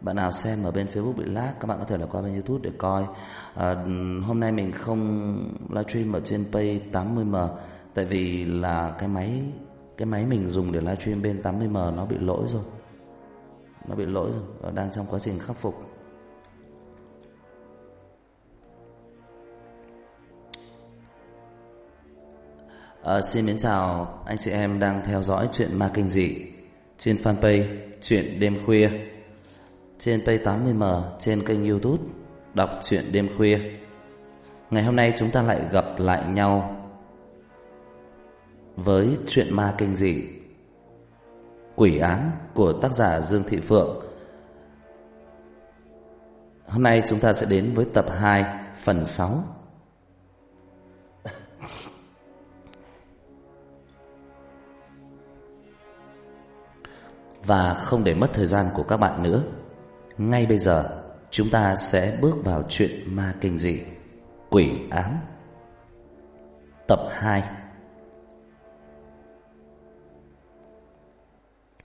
Bạn nào xem ở bên Facebook bị lag Các bạn có thể là qua bên Youtube để coi. À, Hôm nay mình không livestream ở trên pay 80M Tại vì là cái máy Cái máy mình dùng để livestream bên 80M Nó bị lỗi rồi. Nó bị lỗi rồi Đang trong quá trình khắc phục. À, xin mến chào anh chị em đang theo dõi chuyện ma kinh dị trên fanpage chuyện đêm khuya trên pay 80m trên kênh youtube đọc truyện đêm khuya. Ngày hôm nay chúng ta lại gặp lại nhau với chuyện ma kinh dị, Quỷ án của tác giả Dương Thị Phượng. Hôm nay chúng ta sẽ đến với tập 2 phần 6. Và không để mất thời gian của các bạn nữa ngay bây giờ, chúng ta sẽ bước vào chuyện ma kinh dị, Quỷ ám. Tập 2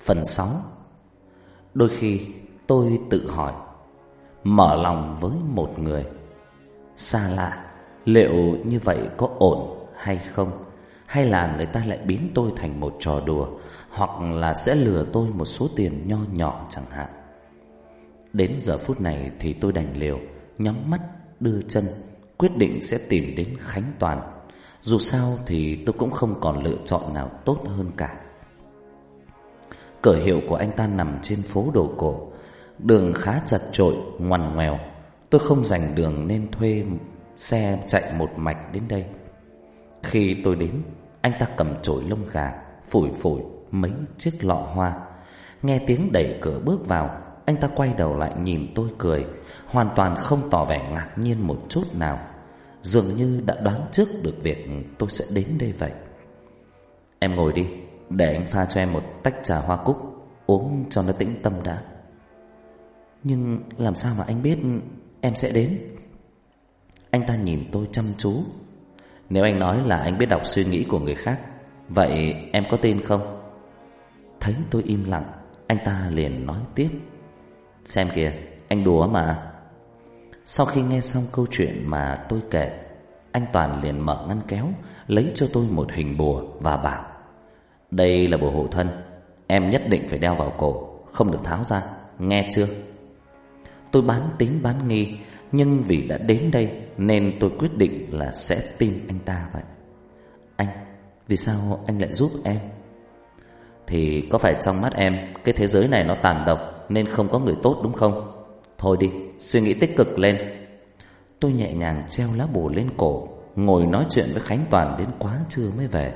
Phần 6 Đôi khi tôi tự hỏi, Mở lòng với một người, Xa lạ, Liệu như vậy có ổn hay không? Hay là người ta lại biến tôi thành một trò đùa, Hoặc là sẽ lừa tôi một số tiền nho nhỏ chẳng hạn? Đến giờ phút này thì tôi đành liều Nhắm mắt đưa chân Quyết định sẽ tìm đến Khánh Toàn. Dù sao thì tôi cũng không còn lựa chọn nào tốt hơn cả. Cửa hiệu của anh ta nằm trên phố đồ cổ Đường khá chật trội, ngoằn ngoèo. Tôi không dành đường nên thuê xe chạy một mạch đến đây. Khi tôi đến Anh ta cầm chổi lông gà Phủi phủi mấy chiếc lọ hoa. Nghe tiếng đẩy cửa bước vào anh ta quay đầu lại nhìn tôi cười, Hoàn toàn không tỏ vẻ ngạc nhiên một chút nào. Dường như đã đoán trước được việc tôi sẽ đến đây vậy. Em ngồi đi, Để anh pha cho em một tách trà hoa cúc, Uống cho nó tĩnh tâm đã. Nhưng làm sao mà anh biết em sẽ đến? Anh ta nhìn tôi chăm chú. Nếu anh nói là anh biết đọc suy nghĩ của người khác, Vậy em có tin không? Thấy tôi im lặng, Anh ta liền nói tiếp. Xem kìa, anh đùa mà. Sau khi nghe xong câu chuyện mà tôi kể, anh Toàn liền mở ngăn kéo, lấy cho tôi một hình bùa và bảo: "Đây là bùa hộ thân, em nhất định phải đeo vào cổ, không được tháo ra, nghe chưa?" Tôi bán tính bán nghi, nhưng vì đã đến đây nên tôi quyết định là sẽ tin anh ta vậy. Anh, vì sao anh lại giúp em? Thì có phải trong mắt em cái thế giới này nó tàn độc nên không có người tốt đúng không? Thôi đi, suy nghĩ tích cực lên. Tôi nhẹ nhàng treo lá bùa lên cổ, ngồi nói chuyện với Khánh Toàn đến quá trưa mới về.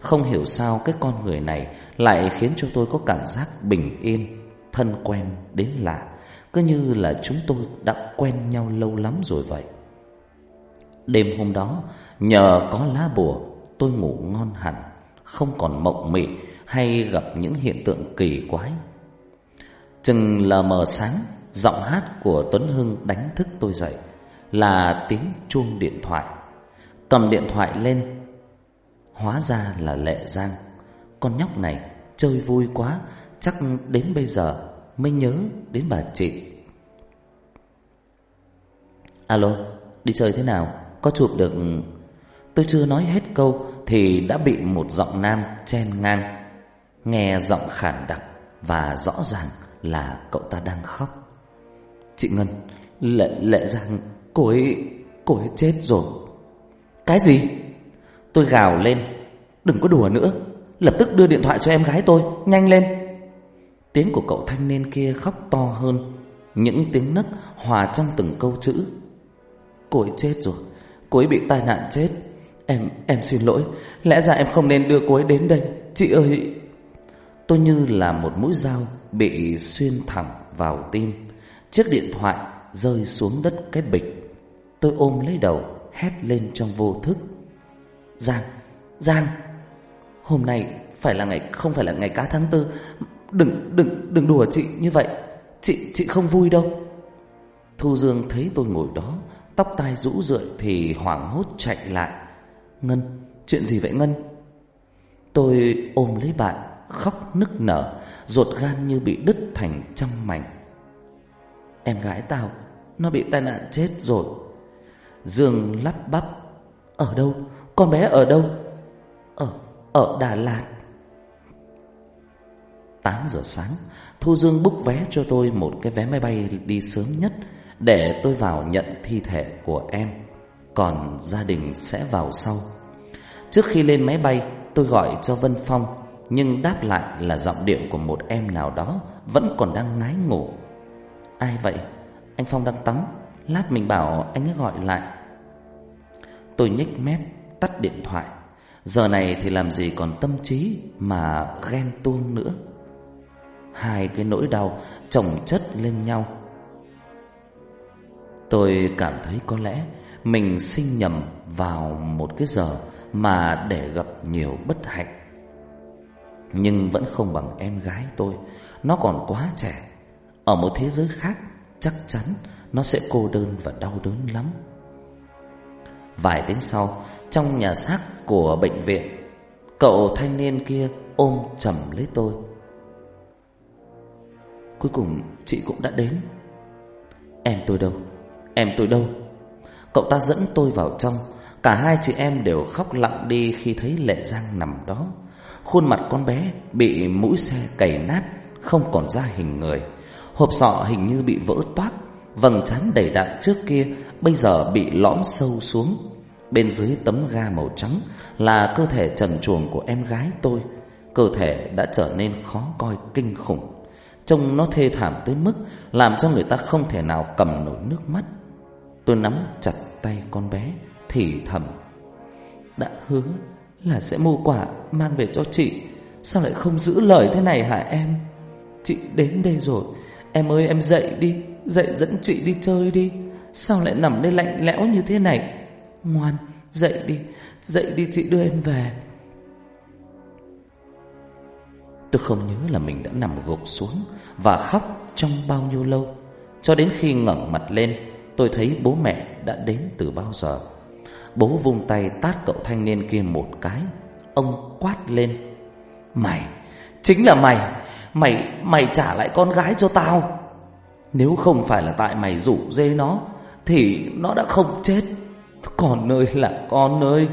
Không hiểu sao cái con người này lại khiến cho tôi có cảm giác bình yên, thân quen đến lạ, cứ như là chúng tôi đã quen nhau lâu lắm rồi vậy. Đêm hôm đó, nhờ có lá bùa, tôi ngủ ngon hẳn, không còn mộng mị hay gặp những hiện tượng kỳ quái Chừng lờ mờ sáng Giọng hát của Tuấn Hưng đánh thức tôi dậy. Là tiếng chuông điện thoại. Cầm điện thoại lên. Hóa ra là Lệ Giang. Con nhóc này chơi vui quá Chắc đến bây giờ mới nhớ đến bà chị. Alo, đi chơi thế nào? Có chụp được... Tôi chưa nói hết câu Thì đã bị một giọng nam chen ngang. Nghe giọng khản đặc Và rõ ràng là cậu ta đang khóc. Chị Ngân, lệ lệ rằng cô ấy, cô ấy chết rồi. Cái gì? Tôi gào lên, đừng có đùa nữa, lập tức đưa điện thoại cho em gái tôi, nhanh lên. Tiếng của cậu thanh niên kia khóc to hơn, những tiếng nấc hòa trong từng câu chữ. Cô ấy chết rồi, cô ấy bị tai nạn chết. Em, em xin lỗi, lẽ ra em không nên đưa cô ấy đến đây. Chị ơi, tôi như là một mũi dao bị xuyên thẳng vào tim. Chiếc điện thoại rơi xuống đất cái bịch. Tôi ôm lấy đầu, hét lên trong vô thức. Giang, Giang, hôm nay phải là ngày không phải là ngày cá tháng tư, đừng đừng đừng đùa chị như vậy, chị chị không vui đâu. Thu Dương thấy tôi ngồi đó, tóc tai rũ rượi thì hoảng hốt chạy lại. Ngân, chuyện gì vậy Ngân? Tôi ôm lấy bạn, khóc nức nở, ruột gan như bị đứt thành trăm mảnh. Em gái tao Nó bị tai nạn chết rồi Dương lắp bắp Ở đâu? Con bé ở đâu? Ở, ở Đà Lạt 8 giờ sáng Thu Dương búc vé cho tôi một cái vé máy bay đi sớm nhất Để tôi vào nhận thi thể của em Còn gia đình sẽ vào sau Trước khi lên máy bay Tôi gọi cho Vân Phong nhưng đáp lại là giọng điệu của một em nào đó Vẫn còn đang ngái ngủ. Ai vậy? Anh Phong đang tắm. Lát mình bảo anh ấy gọi lại. Tôi nhếch mép, Tắt điện thoại. Giờ này thì làm gì còn tâm trí Mà ghen tuông nữa. Hai cái nỗi đau chồng chất lên nhau. Tôi cảm thấy có lẽ Mình sinh nhầm vào một cái giờ Mà để gặp nhiều bất hạnh. Nhưng vẫn không bằng em gái tôi. Nó còn quá trẻ. Ở một thế giới khác, Chắc chắn nó sẽ cô đơn và đau đớn lắm. Vài tiếng sau, Trong nhà xác của bệnh viện, Cậu thanh niên kia ôm chầm lấy tôi. Cuối cùng chị cũng đã đến. Em tôi đâu? Em tôi đâu? Cậu ta dẫn tôi vào trong. Cả hai chị em đều khóc lặng đi khi thấy Lệ Giang nằm đó. Khuôn mặt con bé bị mũi xe cày nát, Không còn ra hình người. Hộp sọ hình như bị vỡ toác, Vầng trán đầy đặn trước kia Bây giờ bị lõm sâu xuống. Bên dưới tấm ga màu trắng Là cơ thể trần truồng của em gái tôi. Cơ thể đã trở nên khó coi kinh khủng. Trông nó thê thảm tới mức Làm cho người ta không thể nào cầm nổi nước mắt. Tôi nắm chặt tay con bé Thì thầm, Đã hứa là sẽ mua quả Mang về cho chị. Sao lại không giữ lời thế này hả em? Chị đến đây rồi. Em ơi, em dậy đi. Dậy dẫn chị đi chơi đi. Sao lại nằm đây lạnh lẽo như thế này? Ngoan, dậy đi. Dậy đi chị đưa em về. Tôi không nhớ là mình đã nằm gục xuống Và khóc trong bao nhiêu lâu. Cho đến khi ngẩng mặt lên, Tôi thấy bố mẹ đã đến từ bao giờ. Bố vung tay tát cậu thanh niên kia một cái. Ông quát lên, Mày, Chính là mày. Mày mày trả lại con gái cho tao. Nếu không phải là tại mày rủ dê nó, Thì nó đã không chết. Con ơi là con ơi.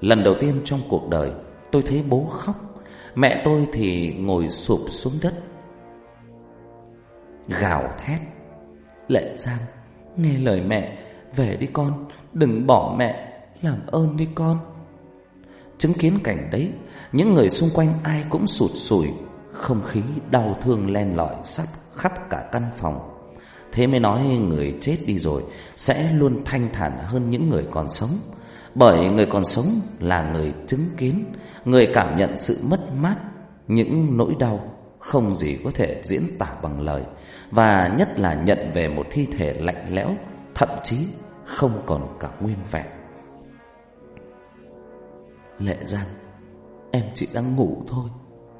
Lần đầu tiên trong cuộc đời, Tôi thấy bố khóc. Mẹ tôi thì ngồi sụp xuống đất. Gào thét, Lệ Giang, Nghe lời mẹ, Về đi con. Đừng bỏ mẹ, Làm ơn đi con. Chứng kiến cảnh đấy, Những người xung quanh ai cũng sụt sùi, Không khí đau thương len lỏi sắp khắp cả căn phòng. Thế mới nói người chết đi rồi Sẽ luôn thanh thản hơn những người còn sống, Bởi người còn sống là người chứng kiến, Người cảm nhận sự mất mát, Những nỗi đau Không gì có thể diễn tả bằng lời, Và nhất là nhận về một thi thể lạnh lẽo, Thậm chí không còn cả nguyên vẹn. Lệ Giang, Em chỉ đang ngủ thôi,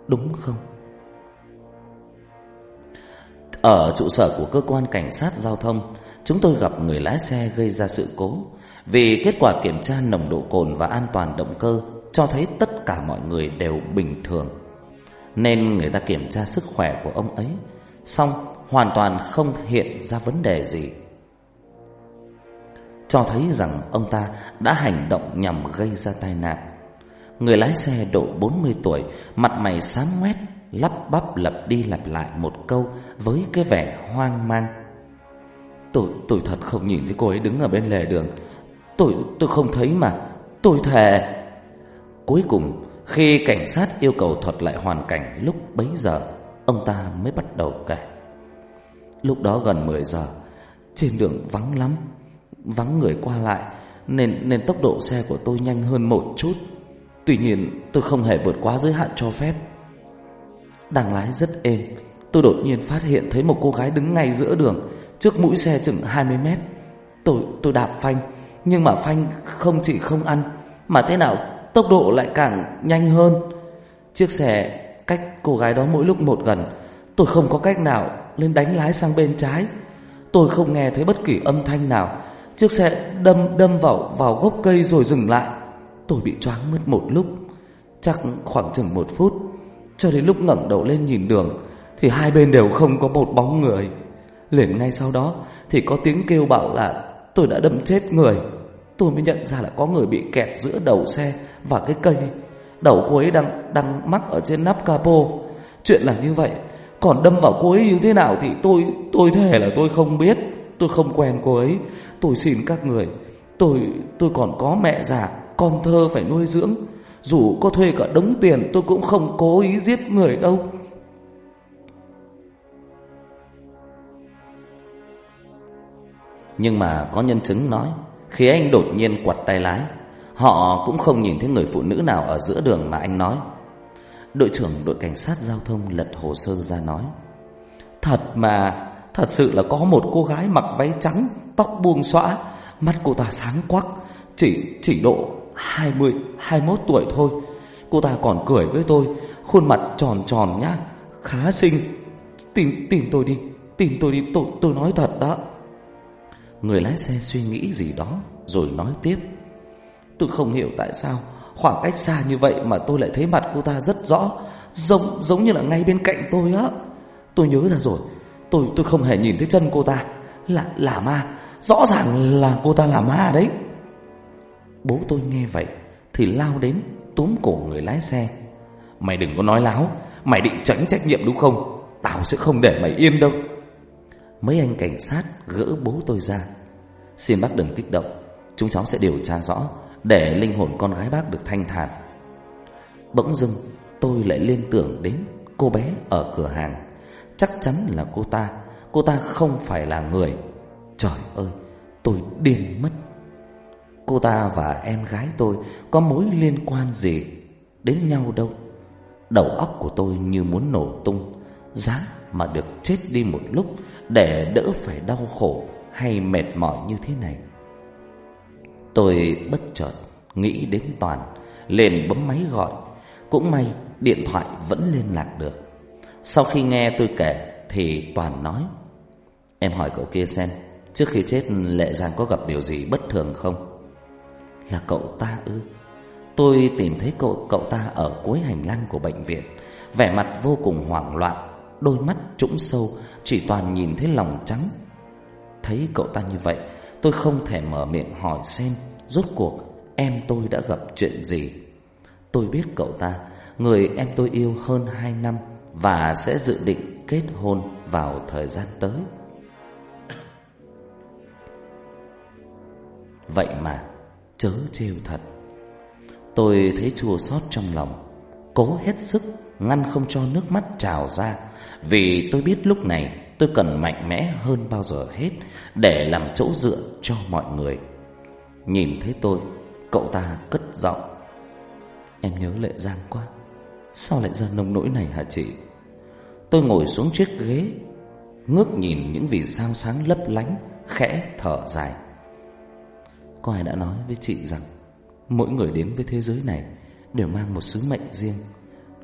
Đúng không? Ở trụ sở của cơ quan cảnh sát giao thông, Chúng tôi gặp người lái xe gây ra sự cố. Vì kết quả kiểm tra nồng độ cồn và an toàn động cơ Cho thấy tất cả mọi người đều bình thường, Nên người ta kiểm tra sức khỏe của ông ấy. Xong, hoàn toàn không hiện ra vấn đề gì. Cho thấy rằng ông ta đã hành động nhằm gây ra tai nạn. Người lái xe độ 40 tuổi Mặt mày xám ngoét Lắp bắp lặp đi lặp lại một câu Với cái vẻ hoang mang. Tôi, tôi thật không nhìn thấy cô ấy đứng ở bên lề đường. Tôi, tôi không thấy mà. Tôi thề. Cuối cùng khi cảnh sát yêu cầu thuật lại hoàn cảnh lúc bấy giờ Ông ta mới bắt đầu kể. Lúc đó gần 10 giờ Trên đường vắng lắm. Vắng người qua lại, Nên nên tốc độ xe của tôi nhanh hơn một chút. Tuy nhiên, tôi không hề vượt quá giới hạn cho phép. Đang lái rất êm, Tôi đột nhiên phát hiện thấy một cô gái đứng ngay giữa đường, Trước mũi xe chừng 20 mét. Tôi tôi đạp phanh, Nhưng mà phanh không chỉ không ăn, Mà thế nào, tốc độ lại càng nhanh hơn. Chiếc xe cách cô gái đó mỗi lúc một gần, Tôi không có cách nào lên đánh lái sang bên trái. Tôi không nghe thấy bất kỳ âm thanh nào Chiếc xe đâm đâm vào vào gốc cây rồi dừng lại Tôi bị choáng mất một lúc, Chắc khoảng chừng một phút Cho đến lúc ngẩng đầu lên nhìn đường, Thì hai bên đều không có một bóng người Liền ngay sau đó, thì có tiếng kêu bảo là, tôi đã đâm chết người. Tôi mới nhận ra là có người bị kẹt giữa đầu xe và cái cây. Đầu cô ấy đang đang mắc ở trên nắp capo. Chuyện là như vậy. Còn đâm vào cô ấy như thế nào thì tôi tôi thề là tôi không biết. Tôi không quen cô ấy. Tôi xin các người. Tôi tôi còn có mẹ già, con thơ phải nuôi dưỡng. Dù có thuê cả đống tiền tôi cũng không cố ý giết người đâu. Nhưng mà có nhân chứng nói Khi anh đột nhiên quặt tay lái Họ cũng không nhìn thấy người phụ nữ nào ở giữa đường mà anh nói Đội trưởng đội cảnh sát giao thông lật hồ sơ ra nói Thật mà Thật sự là có một cô gái mặc váy trắng Tóc buông xõa Mắt cô ta sáng quắc Chỉ chỉ độ 20, 21 tuổi thôi. Cô ta còn cười với tôi Khuôn mặt tròn tròn nhá Khá xinh. Tìm tìm tôi đi tìm tôi đi tôi, tôi nói thật đó. Người lái xe suy nghĩ gì đó Rồi nói tiếp. Tôi không hiểu tại sao Khoảng cách xa như vậy mà tôi lại thấy mặt cô ta rất rõ Giống giống như là ngay bên cạnh tôi á. Tôi nhớ ra rồi Tôi tôi không hề nhìn thấy chân cô ta. Là là ma. Rõ ràng là cô ta là ma đấy. Bố tôi nghe vậy Thì lao đến túm cổ người lái xe. Mày đừng có nói láo. Mày định tránh trách nhiệm đúng không? Tao sẽ không để mày yên đâu. Mấy anh cảnh sát gỡ bố tôi ra. Xin bác đừng kích động. Chúng cháu sẽ điều tra rõ Để linh hồn con gái bác được thanh thản. Bỗng dưng, tôi lại liên tưởng đến cô bé ở cửa hàng. Chắc chắn là cô ta. Cô ta không phải là người. Trời ơi, tôi điên mất. Cô ta và em gái tôi Có mối liên quan gì Đến nhau đâu? Đầu óc của tôi như muốn nổ tung. Giá mà được chết đi một lúc Để đỡ phải đau khổ Hay mệt mỏi như thế này. Tôi bất chợt Nghĩ đến Toàn Liền bấm máy gọi. Cũng may điện thoại vẫn liên lạc được. Sau khi nghe tôi kể Thì Toàn nói. Em hỏi cậu kia xem, Trước khi chết Lệ Giang có gặp điều gì bất thường không? Là cậu ta ư? Tôi tìm thấy cậu cậu ta ở cuối hành lang của bệnh viện. Vẻ mặt vô cùng hoảng loạn, Đôi mắt trũng sâu, Chỉ toàn nhìn thấy lòng trắng. Thấy cậu ta như vậy, Tôi không thể mở miệng hỏi xem Rốt cuộc em tôi đã gặp chuyện gì. Tôi biết cậu ta, Người em tôi yêu hơn 2 năm và sẽ dự định kết hôn vào thời gian tới. Vậy mà, chớ trêu thật. Tôi thấy chua xót trong lòng, Cố hết sức Ngăn không cho nước mắt trào ra, Vì tôi biết lúc này tôi cần mạnh mẽ hơn bao giờ hết Để làm chỗ dựa cho mọi người. Nhìn thấy tôi, Cậu ta cất giọng. Em nhớ Lệ Giang quá. Sao lại ra nông nỗi này hả chị? Tôi ngồi xuống chiếc ghế, Ngước nhìn những vì sao sáng lấp lánh, Khẽ thở dài. Có ai đã nói với chị rằng Mỗi người đến với thế giới này Đều mang một sứ mệnh riêng.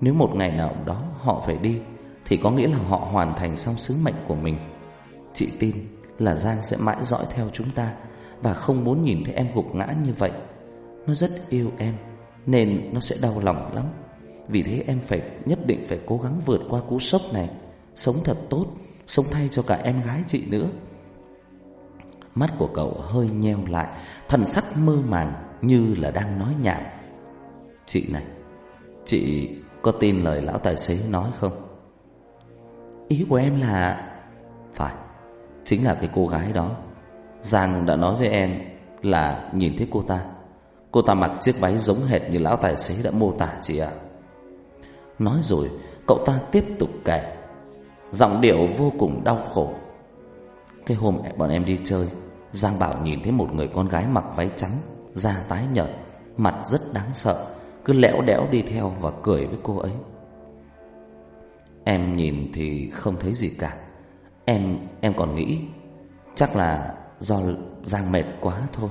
Nếu một ngày nào đó họ phải đi, Thì có nghĩa là họ hoàn thành xong sứ mệnh của mình. Chị tin là Giang sẽ mãi dõi theo chúng ta Và không muốn nhìn thấy em gục ngã như vậy. Nó rất yêu em, Nên nó sẽ đau lòng lắm. Vì thế em phải nhất định phải cố gắng vượt qua cú sốc này. Sống thật tốt, Sống thay cho cả em gái chị nữa. Mắt của cậu hơi nheo lại, Thần sắc mơ màng Như là đang nói nhảm. Chị này, Chị có tin lời lão tài xế nói không? Ý của em là, Phải, Chính là cái cô gái đó. Giang đã nói với em Là, nhìn thấy cô ta Cô ta mặc chiếc váy giống hệt như lão tài xế đã mô tả chị ạ. Nói rồi, Cậu ta tiếp tục kể. Giọng điệu vô cùng đau khổ. Cái hôm bọn em đi chơi, Giang bảo nhìn thấy một người con gái mặc váy trắng, Da tái nhợt, Mặt rất đáng sợ, Cứ lẽo đẽo đi theo và cười với cô ấy. Em nhìn thì không thấy gì cả. Em em còn nghĩ Chắc là do Giang mệt quá thôi.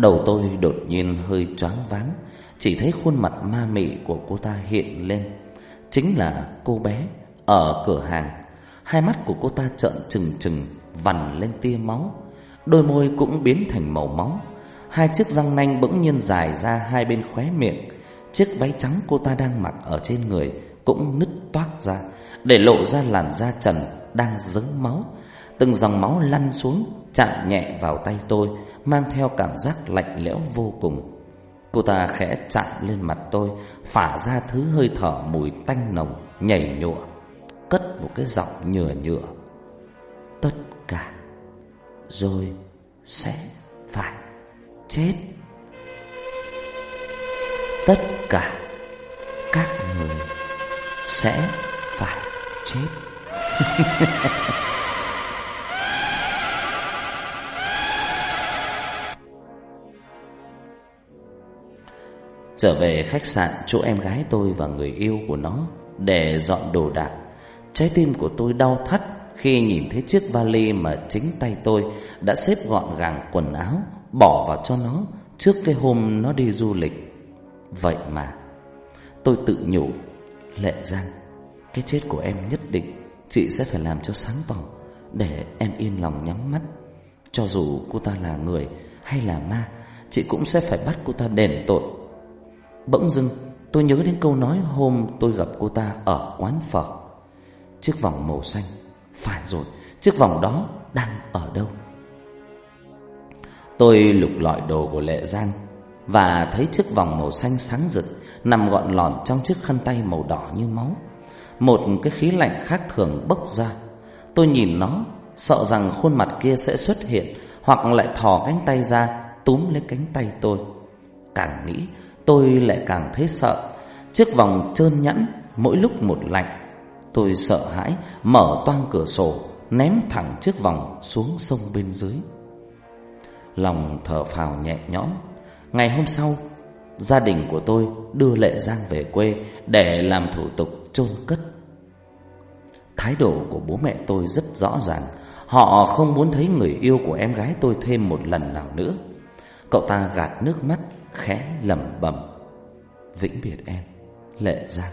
Đầu tôi đột nhiên hơi choáng váng, Chỉ thấy khuôn mặt ma mị của cô ta hiện lên. Chính là cô bé ở cửa hàng. Hai mắt của cô ta trợn trừng trừng, Vằn lên tia máu. Đôi môi cũng biến thành màu máu. Hai chiếc răng nanh bỗng nhiên dài ra hai bên khóe miệng. Chiếc váy trắng cô ta đang mặc ở trên người Cũng nứt toác ra, Để lộ ra làn da trần Đang dứng máu. Từng dòng máu lăn xuống Chạm nhẹ vào tay tôi, Mang theo cảm giác lạnh lẽo vô cùng. Cô ta khẽ chạm lên mặt tôi, Phả ra thứ hơi thở mùi tanh nồng, Nhảy nhụa, Cất một cái giọng nhựa nhựa Tất cả Rồi sẽ phải chết. Tất cả Các người Sẽ phải chết. Trở về khách sạn chỗ em gái tôi và người yêu của nó để dọn đồ đạc. Trái tim của tôi đau thắt khi nhìn thấy chiếc vali mà chính tay tôi đã xếp gọn gàng quần áo bỏ vào cho nó trước cái hôm nó đi du lịch. Vậy mà tôi tự nhủ Lệ rằng cái chết của em nhất định chị sẽ phải làm cho sáng tỏ để em yên lòng nhắm mắt. Cho dù cô ta là người hay là ma, chị cũng sẽ phải bắt cô ta đền tội Bỗng dưng, tôi nhớ đến câu nói hôm tôi gặp cô ta ở quán phở. Chiếc vòng màu xanh, Phải rồi, Chiếc vòng đó đang ở đâu? Tôi lục lọi đồ của Lệ Giang Và thấy chiếc vòng màu xanh sáng rực Nằm gọn lòn trong chiếc khăn tay màu đỏ như máu. Một cái khí lạnh khác thường bốc ra. Tôi nhìn nó, Sợ rằng khuôn mặt kia sẽ xuất hiện Hoặc lại thò cánh tay ra Túm lấy cánh tay tôi. Càng nghĩ tôi lại càng thấy sợ. Chiếc vòng trơn nhẵn mỗi lúc một lạnh. Tôi sợ hãi mở toang cửa sổ, ném thẳng chiếc vòng xuống sông bên dưới. Lòng thở phào nhẹ nhõm. Ngày hôm sau, gia đình của tôi đưa Lệ Giang về quê để làm thủ tục chôn cất. Thái độ của bố mẹ tôi rất rõ ràng, họ không muốn thấy người yêu của em gái tôi thêm một lần nào nữa. Cậu ta gạt nước mắt khẽ lẩm bẩm, vĩnh biệt em, lệ giang.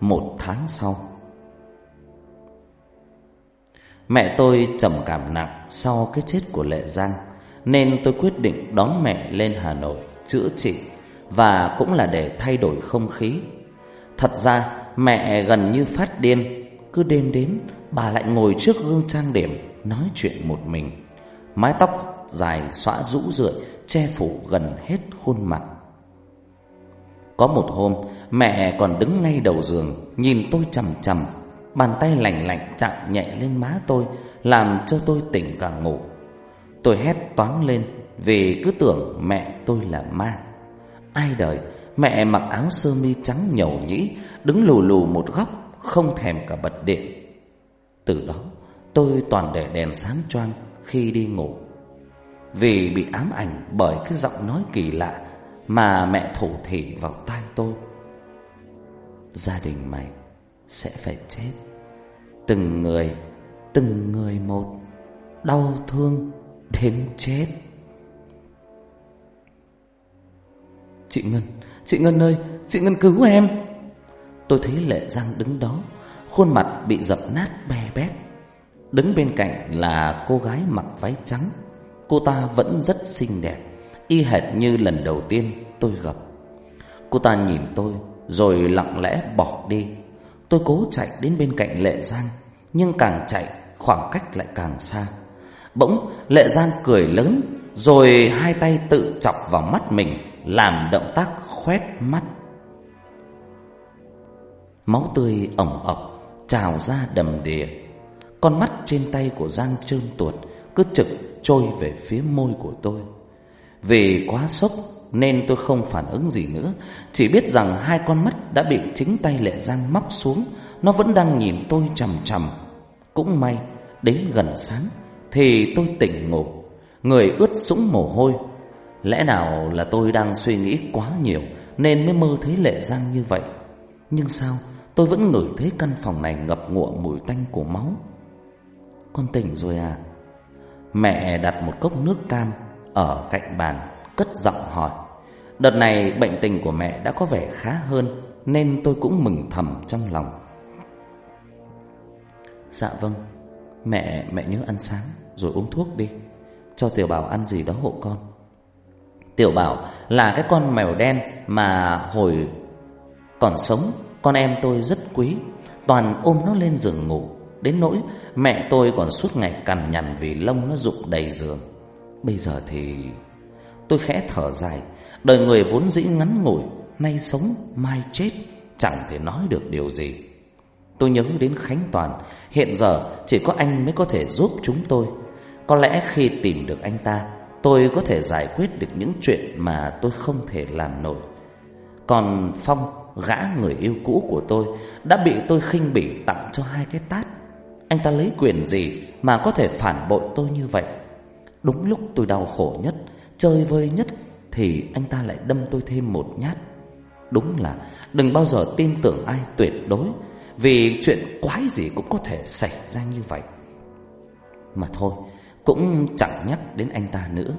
Một tháng sau, mẹ tôi trầm cảm nặng sau cái chết của lệ giang, nên tôi quyết định đón mẹ lên hà nội chữa trị và cũng là để thay đổi không khí. Thật ra, mẹ gần như phát điên, cứ đêm đến bà lại ngồi trước gương trang điểm nói chuyện một mình. Mái tóc dài xõa rũ rượi Che phủ gần hết khuôn mặt. Có một hôm Mẹ còn đứng ngay đầu giường Nhìn tôi chằm chằm, Bàn tay lạnh lạnh chạm nhẹ lên má tôi Làm cho tôi tỉnh cả ngủ. Tôi hét toáng lên Vì cứ tưởng mẹ tôi là ma. Ai đời Mẹ mặc áo sơ mi trắng nhầu nhĩ Đứng lù lù một góc Không thèm cả bật điện. Từ đó tôi toàn để đèn sáng choang khi đi ngủ. Vì bị ám ảnh bởi cái giọng nói kỳ lạ Mà mẹ thủ thỉ vào tai tôi. Gia đình mày sẽ phải chết. Từng người, từng người một Đau thương đến chết. Chị Ngân, chị Ngân ơi, chị Ngân cứu em. Tôi thấy Lệ Giang đứng đó Khuôn mặt bị dập nát bè bét. Đứng bên cạnh là cô gái mặc váy trắng. Cô ta vẫn rất xinh đẹp, Y hệt như lần đầu tiên tôi gặp. Cô ta nhìn tôi Rồi lặng lẽ bỏ đi. Tôi cố chạy đến bên cạnh Lệ Giang, Nhưng càng chạy khoảng cách lại càng xa. Bỗng Lệ Giang cười lớn, Rồi hai tay tự chọc vào mắt mình, Làm động tác khoét mắt. Máu tươi ổng ọc Trào ra đầm đìa con mắt trên tay của Giang trơn tuột Cứ trực trôi về phía môi của tôi. Vì quá sốc Nên tôi không phản ứng gì nữa, Chỉ biết rằng hai con mắt đã bị chính tay lệ Giang móc xuống. Nó vẫn đang nhìn tôi chầm chầm Cũng may, Đến gần sáng Thì tôi tỉnh ngủ, Người ướt sũng mồ hôi. Lẽ nào là tôi đang suy nghĩ quá nhiều Nên mới mơ thấy lệ Giang như vậy? Nhưng sao tôi vẫn ngửi thấy căn phòng này ngập ngụa mùi tanh của máu? Con tỉnh rồi à? Mẹ đặt một cốc nước cam Ở cạnh bàn Cất giọng hỏi. Đợt này bệnh tình của mẹ đã có vẻ khá hơn Nên tôi cũng mừng thầm trong lòng. Dạ vâng Mẹ mẹ nhớ ăn sáng Rồi uống thuốc đi. Cho tiểu bảo ăn gì đó hộ con. Tiểu Bảo là cái con mèo đen mà hồi còn sống con em tôi rất quý, toàn ôm nó lên giường ngủ, đến nỗi mẹ tôi còn suốt ngày cằn nhằn vì lông nó rụng đầy giường. Bây giờ thì tôi khẽ thở dài, đời người vốn dĩ ngắn ngủi, nay sống mai chết, chẳng thể nói được điều gì. Tôi nhớ đến Khánh Toàn, hiện giờ chỉ có anh mới có thể giúp chúng tôi. Có lẽ khi tìm được anh ta, tôi có thể giải quyết được những chuyện mà tôi không thể làm nổi. Còn Phong, gã người yêu cũ của tôi, đã bị tôi khinh bỉ tặng cho hai cái tát. Anh ta lấy quyền gì mà có thể phản bội tôi như vậy? Đúng lúc tôi đau khổ nhất, chơi vơi nhất, thì anh ta lại đâm tôi thêm một nhát. Đúng là đừng bao giờ tin tưởng ai tuyệt đối, vì chuyện quái gì cũng có thể xảy ra như vậy. Mà thôi, cũng chẳng nhắc đến anh ta nữa.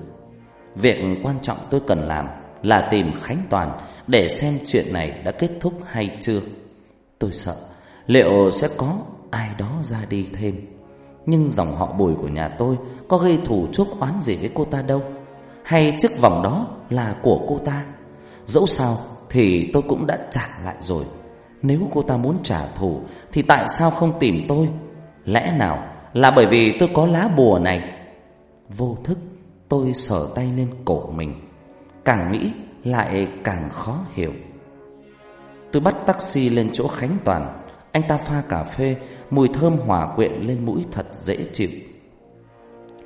Việc quan trọng tôi cần làm là tìm Khánh Toàn để xem chuyện này đã kết thúc hay chưa. Tôi sợ liệu sẽ có ai đó ra đi thêm. Nhưng dòng họ bùi của nhà tôi có gây thù chuốc oán gì với cô ta đâu. Hay chiếc vòng đó là của cô ta. Dẫu sao thì tôi cũng đã trả lại rồi. Nếu cô ta muốn trả thù thì tại sao không tìm tôi? Lẽ nào là bởi vì tôi có lá bùa này? Vô thức, tôi sờ tay lên cổ mình. Càng nghĩ lại càng khó hiểu. Tôi bắt taxi lên chỗ Khánh Toàn. Anh ta pha cà phê, mùi thơm hòa quyện lên mũi thật dễ chịu.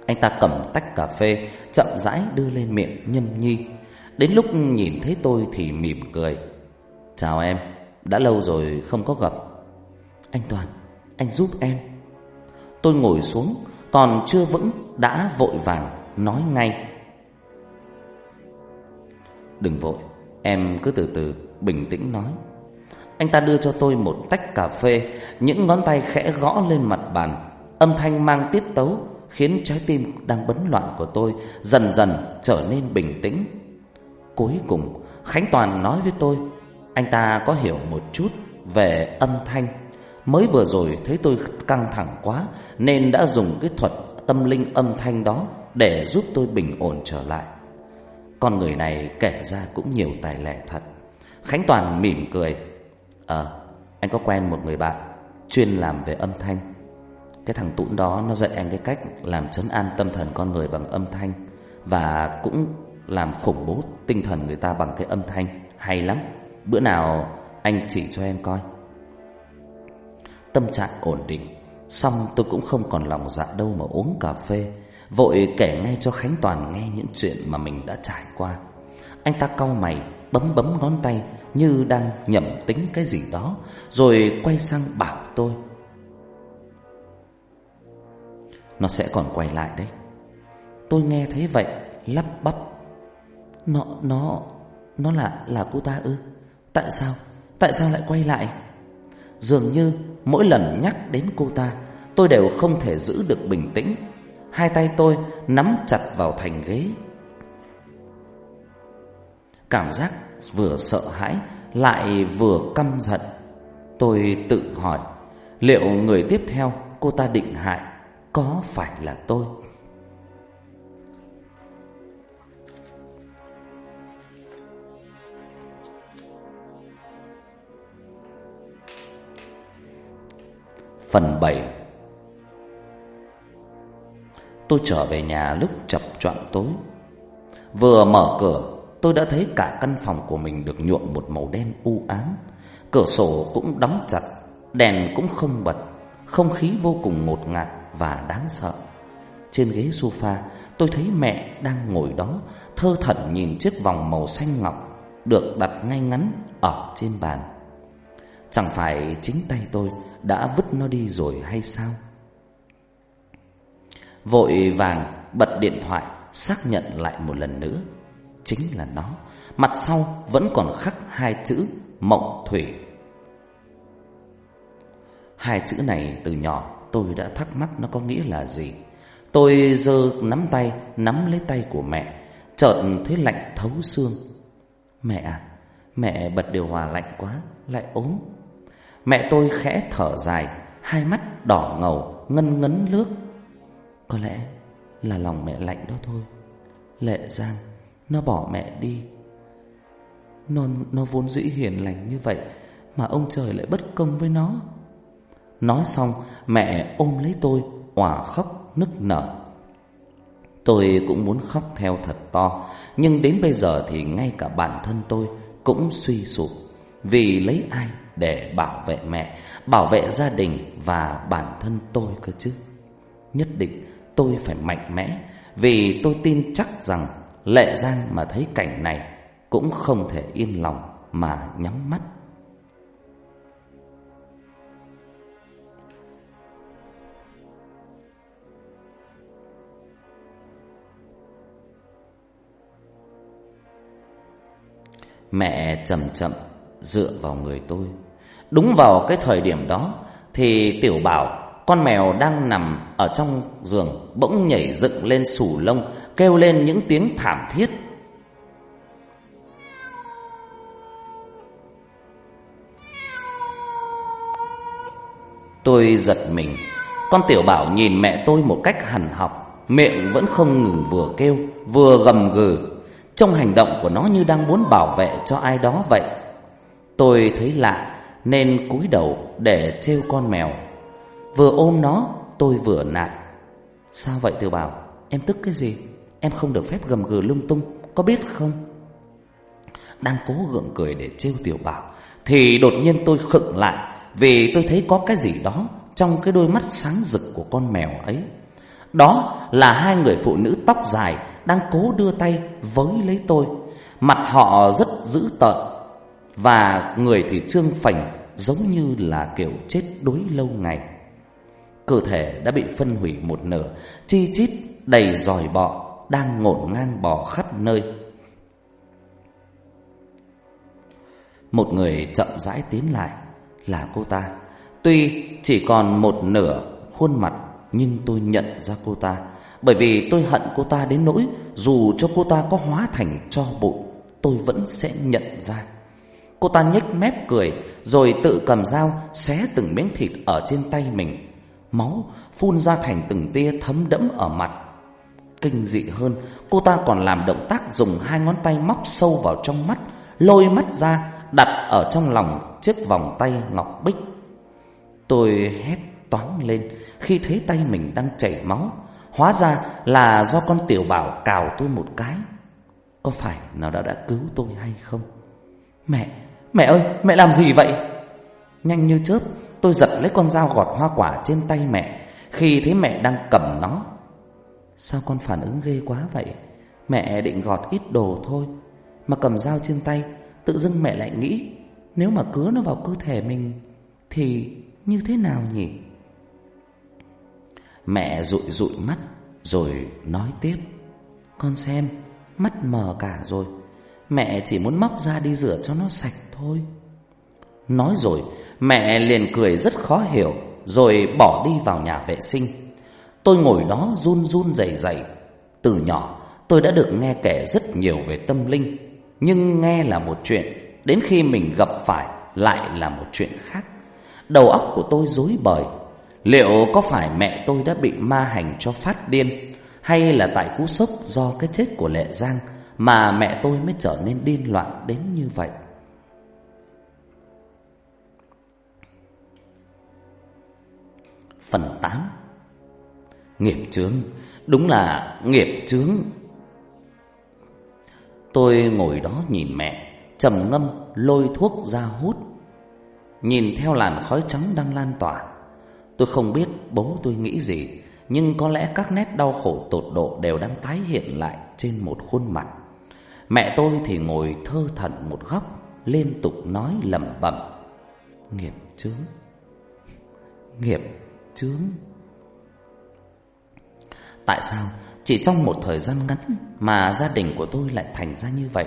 Anh ta cầm tách cà phê, chậm rãi đưa lên miệng nhâm nhi. Đến lúc nhìn thấy tôi thì mỉm cười. Chào em, đã lâu rồi không có gặp. Anh Toàn, anh giúp em. Tôi ngồi xuống, còn chưa vững đã vội vàng nói ngay. Đừng vội, em cứ từ từ bình tĩnh nói. Anh ta đưa cho tôi một tách cà phê, những ngón tay khẽ gõ lên mặt bàn, âm thanh mang tiết tấu khiến trái tim đang bấn loạn của tôi dần dần trở nên bình tĩnh. Cuối cùng, Khánh Toàn nói với tôi, anh ta có hiểu một chút về âm thanh. Mới vừa rồi thấy tôi căng thẳng quá nên đã dùng cái thuật tâm linh âm thanh đó để giúp tôi bình ổn trở lại. Con người này kể ra cũng nhiều tài lẻ thật. Khánh Toàn mỉm cười. Ờ, anh có quen một người bạn chuyên làm về âm thanh. Cái thằng Tũn đó nó dạy anh cái cách làm chấn an tâm thần con người bằng âm thanh và cũng làm khủng bố tinh thần người ta bằng cái âm thanh. Hay lắm. Bữa nào anh chỉ cho em coi. Tâm trạng ổn định, xong tôi cũng không còn lòng dạ đâu mà uống cà phê Vội kể ngay cho Khánh Toàn nghe những chuyện mà mình đã trải qua Anh ta cau mày bấm bấm ngón tay như đang nhẩm tính cái gì đó Rồi quay sang bảo tôi. Nó sẽ còn quay lại đấy. Tôi nghe thấy vậy lắp bắp. Nó, nó, nó là, là cô ta ư? Tại sao, tại sao lại quay lại? Dường như mỗi lần nhắc đến cô ta Tôi đều không thể giữ được bình tĩnh. Hai tay tôi nắm chặt vào thành ghế. Cảm giác vừa sợ hãi, Lại vừa căm giận. Tôi tự hỏi, Liệu người tiếp theo cô ta định hại Có phải là tôi? Phần 7 Tôi trở về nhà lúc chập choạng tối. Vừa mở cửa Tôi đã thấy cả căn phòng của mình được nhuộm một màu đen u ám. Cửa sổ cũng đóng chặt, Đèn cũng không bật. Không khí vô cùng ngột ngạt và đáng sợ. Trên ghế sofa, Tôi thấy mẹ đang ngồi đó, Thơ thẩn nhìn chiếc vòng màu xanh ngọc Được đặt ngay ngắn ở trên bàn. Chẳng phải chính tay tôi đã vứt nó đi rồi hay sao? Vội vàng bật điện thoại, xác nhận lại một lần nữa. Chính là nó. Mặt sau vẫn còn khắc hai chữ Mộng Thủy. Hai chữ này từ nhỏ tôi đã thắc mắc nó có nghĩa là gì. Tôi giơ nắm tay, Nắm lấy tay của mẹ Chợt thấy lạnh thấu xương. Mẹ à Mẹ bật điều hòa lạnh quá, Lại ốm. Mẹ tôi khẽ thở dài, Hai mắt đỏ ngầu, Ngân ngấn nước có lẽ là lòng mẹ lạnh đó thôi. Lệ Giang. Nó bỏ mẹ đi. Nó, nó vốn dĩ hiền lành như vậy Mà ông trời lại bất công với nó. Nói xong mẹ ôm lấy tôi Hòa khóc nức nở. Tôi cũng muốn khóc theo thật to Nhưng đến bây giờ thì ngay cả bản thân tôi Cũng suy sụp. Vì lấy ai để bảo vệ mẹ Bảo vệ gia đình và bản thân tôi cơ chứ? Nhất định tôi phải mạnh mẽ Vì tôi tin chắc rằng Lệ Giang mà thấy cảnh này Cũng không thể yên lòng mà nhắm mắt. Mẹ chậm chậm dựa vào người tôi. Đúng vào cái thời điểm đó Thì Tiểu Bảo, Con mèo đang nằm ở trong giường Bỗng nhảy dựng lên sủ lông Kêu lên những tiếng thảm thiết Tôi giật mình Con Tiểu Bảo nhìn mẹ tôi một cách hằn học Miệng vẫn không ngừng vừa kêu Vừa gầm gừ Trong hành động của nó như đang muốn bảo vệ cho ai đó vậy Tôi thấy lạ nên cúi đầu để trêu con mèo. Vừa ôm nó, tôi vừa nạt. Sao vậy Tiểu Bảo? Em tức cái gì? Em không được phép gầm gừ lung tung, có biết không? Đang cố gượng cười để trêu Tiểu Bảo thì đột nhiên tôi khựng lại vì tôi thấy có cái gì đó trong cái đôi mắt sáng rực của con mèo ấy. Đó là hai người phụ nữ tóc dài đang cố đưa tay với lấy tôi. Mặt họ rất dữ tợn và người thì trương phành giống như là kiểu chết đuối lâu ngày. Cơ thể đã bị phân hủy một nửa, chi chít đầy giòi bọ đang ngổn ngang bò khắp nơi. Một người chậm rãi tiến lại là cô ta. Tuy chỉ còn một nửa khuôn mặt nhưng tôi nhận ra cô ta, bởi vì tôi hận cô ta đến nỗi dù cho cô ta có hóa thành cho bụi, tôi vẫn sẽ nhận ra. Cô ta nhếch mép cười Rồi tự cầm dao xé từng miếng thịt ở trên tay mình Máu phun ra thành từng tia thấm đẫm ở mặt Kinh dị hơn. Cô ta còn làm động tác dùng hai ngón tay móc sâu vào trong mắt Lôi mắt ra đặt ở trong lòng chiếc vòng tay ngọc bích. Tôi hét toáng lên. Khi thấy tay mình đang chảy máu Hóa ra là do con tiểu bảo cào tôi một cái. Có phải nó đã đã cứu tôi hay không? Mẹ Mẹ ơi, mẹ làm gì vậy? Nhanh như chớp, tôi giật lấy con dao gọt hoa quả trên tay mẹ. Khi thấy mẹ đang cầm nó. Sao con phản ứng ghê quá vậy? Mẹ định gọt ít đồ thôi, mà cầm dao trên tay, tự dưng mẹ lại nghĩ nếu mà cứa nó vào cơ thể mình thì như thế nào nhỉ? Mẹ rụi rụi mắt rồi nói tiếp. Con xem, mắt mờ cả rồi. Mẹ chỉ muốn móc ra đi rửa cho nó sạch thôi Nói rồi Mẹ liền cười rất khó hiểu Rồi bỏ đi vào nhà vệ sinh Tôi ngồi đó run run rẩy rẩy. Từ nhỏ, tôi đã được nghe kể rất nhiều về tâm linh, Nhưng nghe là một chuyện, Đến khi mình gặp phải lại là một chuyện khác. Đầu óc của tôi rối bời. Liệu có phải mẹ tôi đã bị ma hành cho phát điên, Hay là tại cú sốc do cái chết của Lệ Giang mà mẹ tôi mới trở nên điên loạn đến như vậy. Phần 8 Nghiệp chướng. Đúng là nghiệp chướng. Tôi ngồi đó nhìn mẹ, trầm ngâm, lôi thuốc ra hút. Nhìn theo làn khói trắng đang lan tỏa. Tôi không biết bố tôi nghĩ gì, Nhưng có lẽ các nét đau khổ tột độ đều đang tái hiện lại trên một khuôn mặt. Mẹ tôi thì ngồi thơ thẩn một góc, Liên tục nói lẩm bẩm, Nghiệp chướng. Nghiệp chướng. Tại sao chỉ trong một thời gian ngắn Mà gia đình của tôi lại thành ra như vậy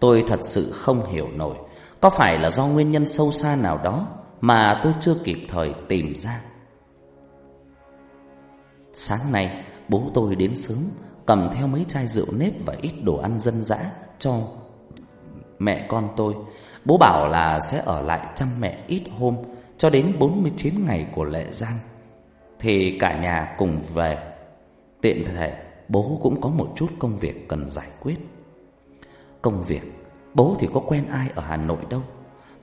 Tôi thật sự không hiểu nổi, Có phải là do nguyên nhân sâu xa nào đó Mà tôi chưa kịp thời tìm ra Sáng nay, bố tôi đến sớm, cầm theo mấy chai rượu nếp và ít đồ ăn dân dã cho mẹ con tôi. Bố bảo là sẽ ở lại chăm mẹ ít hôm cho đến 49 ngày của Lệ Giang. Thì cả nhà cùng về. Tiện thể, bố cũng có một chút công việc cần giải quyết. công việc, Bố thì có quen ai ở Hà Nội đâu.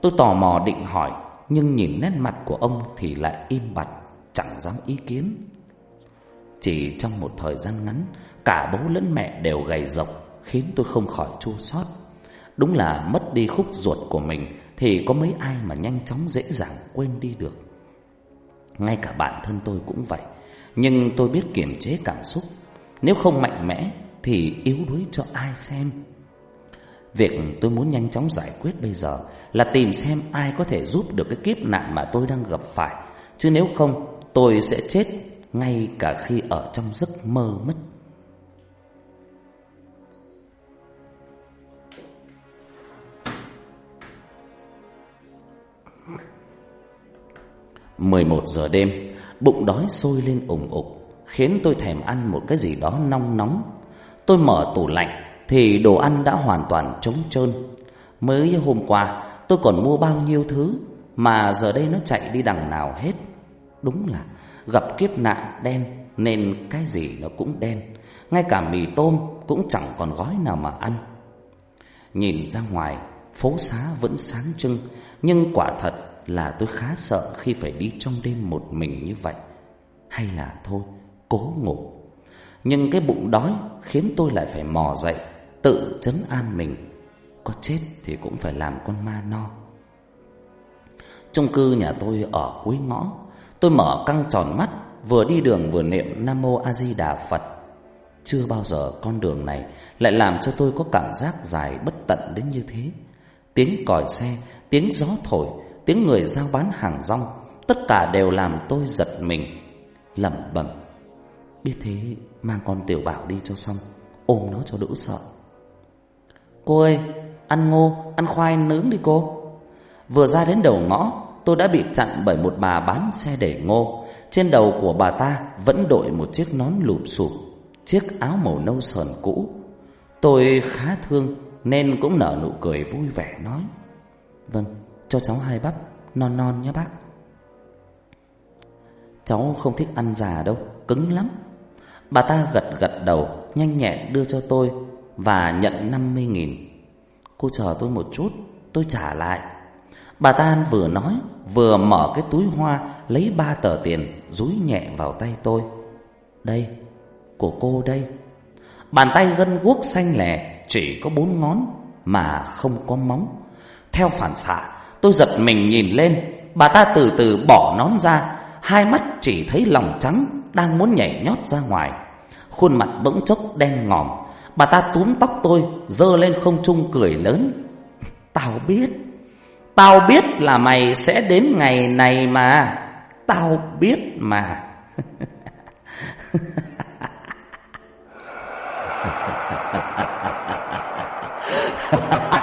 Tôi tò mò định hỏi, Nhưng nhìn nét mặt của ông thì lại im bặt, Chẳng dám ý kiến. Chỉ trong một thời gian ngắn, Cả bố lẫn mẹ đều gầy rộc Khiến tôi không khỏi chua xót. Đúng là mất đi khúc ruột của mình Thì có mấy ai mà nhanh chóng dễ dàng quên đi được. Ngay cả bản thân tôi cũng vậy. Nhưng tôi biết kiềm chế cảm xúc. Nếu không mạnh mẽ Thì yếu đuối cho ai xem. Việc tôi muốn nhanh chóng giải quyết bây giờ Là tìm xem ai có thể giúp được cái kiếp nạn mà tôi đang gặp phải. Chứ nếu không tôi sẽ chết Ngay cả khi ở trong giấc mơ mất. 11 giờ đêm, bụng đói sôi lên ủng ục, khiến tôi thèm ăn một cái gì đó nóng nóng. Tôi mở tủ lạnh thì đồ ăn đã hoàn toàn trống trơn. Mới hôm qua tôi còn mua bao nhiêu thứ mà giờ đây nó chạy đi đằng nào hết. Đúng là gặp kiếp nạn đen nên cái gì nó cũng đen, ngay cả mì tôm cũng chẳng còn gói nào mà ăn. Nhìn ra ngoài, phố xá vẫn sáng trưng, nhưng quả thật là tôi khá sợ khi phải đi trong đêm một mình như vậy. Hay là thôi, cố ngủ. Nhưng cái bụng đói khiến tôi lại phải mò dậy, tự chấn an mình. Có chết thì cũng phải làm con ma no. Trung cư nhà tôi ở cuối ngõ, tôi mở căng tròn mắt, vừa đi đường vừa niệm Nam Mô A Di Đà Phật. Chưa bao giờ con đường này lại làm cho tôi có cảm giác dài bất tận đến như thế. Tiếng còi xe, tiếng gió thổi tiếng người giao bán hàng rong, tất cả đều làm tôi giật mình, lẩm bẩm. Biết thế mang con tiểu bảo đi cho xong, ôm nó cho đỡ sợ. Cô ơi, ăn ngô, ăn khoai nướng đi cô. Vừa ra đến đầu ngõ, tôi đã bị chặn bởi một bà bán xe để ngô. Trên đầu của bà ta vẫn đội một chiếc nón lụp sụp, chiếc áo màu nâu sờn cũ. Tôi khá thương nên cũng nở nụ cười vui vẻ nói. Vâng, cho cháu hai bắp Non non nhé bác. Cháu không thích ăn già đâu, Cứng lắm. Bà ta gật gật đầu, Nhanh nhẹn đưa cho tôi Và nhận 50 nghìn. Cô chờ tôi một chút, Tôi trả lại. Bà ta vừa nói, Vừa mở cái túi hoa, Lấy ba tờ tiền Rúi nhẹ vào tay tôi. Đây, Của cô đây. Bàn tay gân guốc xanh lẻ Chỉ có bốn ngón Mà không có móng. Theo phản xạ Tôi giật mình nhìn lên. Bà ta từ từ bỏ nón ra. Hai mắt chỉ thấy lòng trắng Đang muốn nhảy nhót ra ngoài. Khuôn mặt bỗng chốc đen ngòm. Bà ta túm tóc tôi Dơ lên không trung cười lớn. Tao biết. Tao biết là mày sẽ đến ngày này mà. Tao biết mà.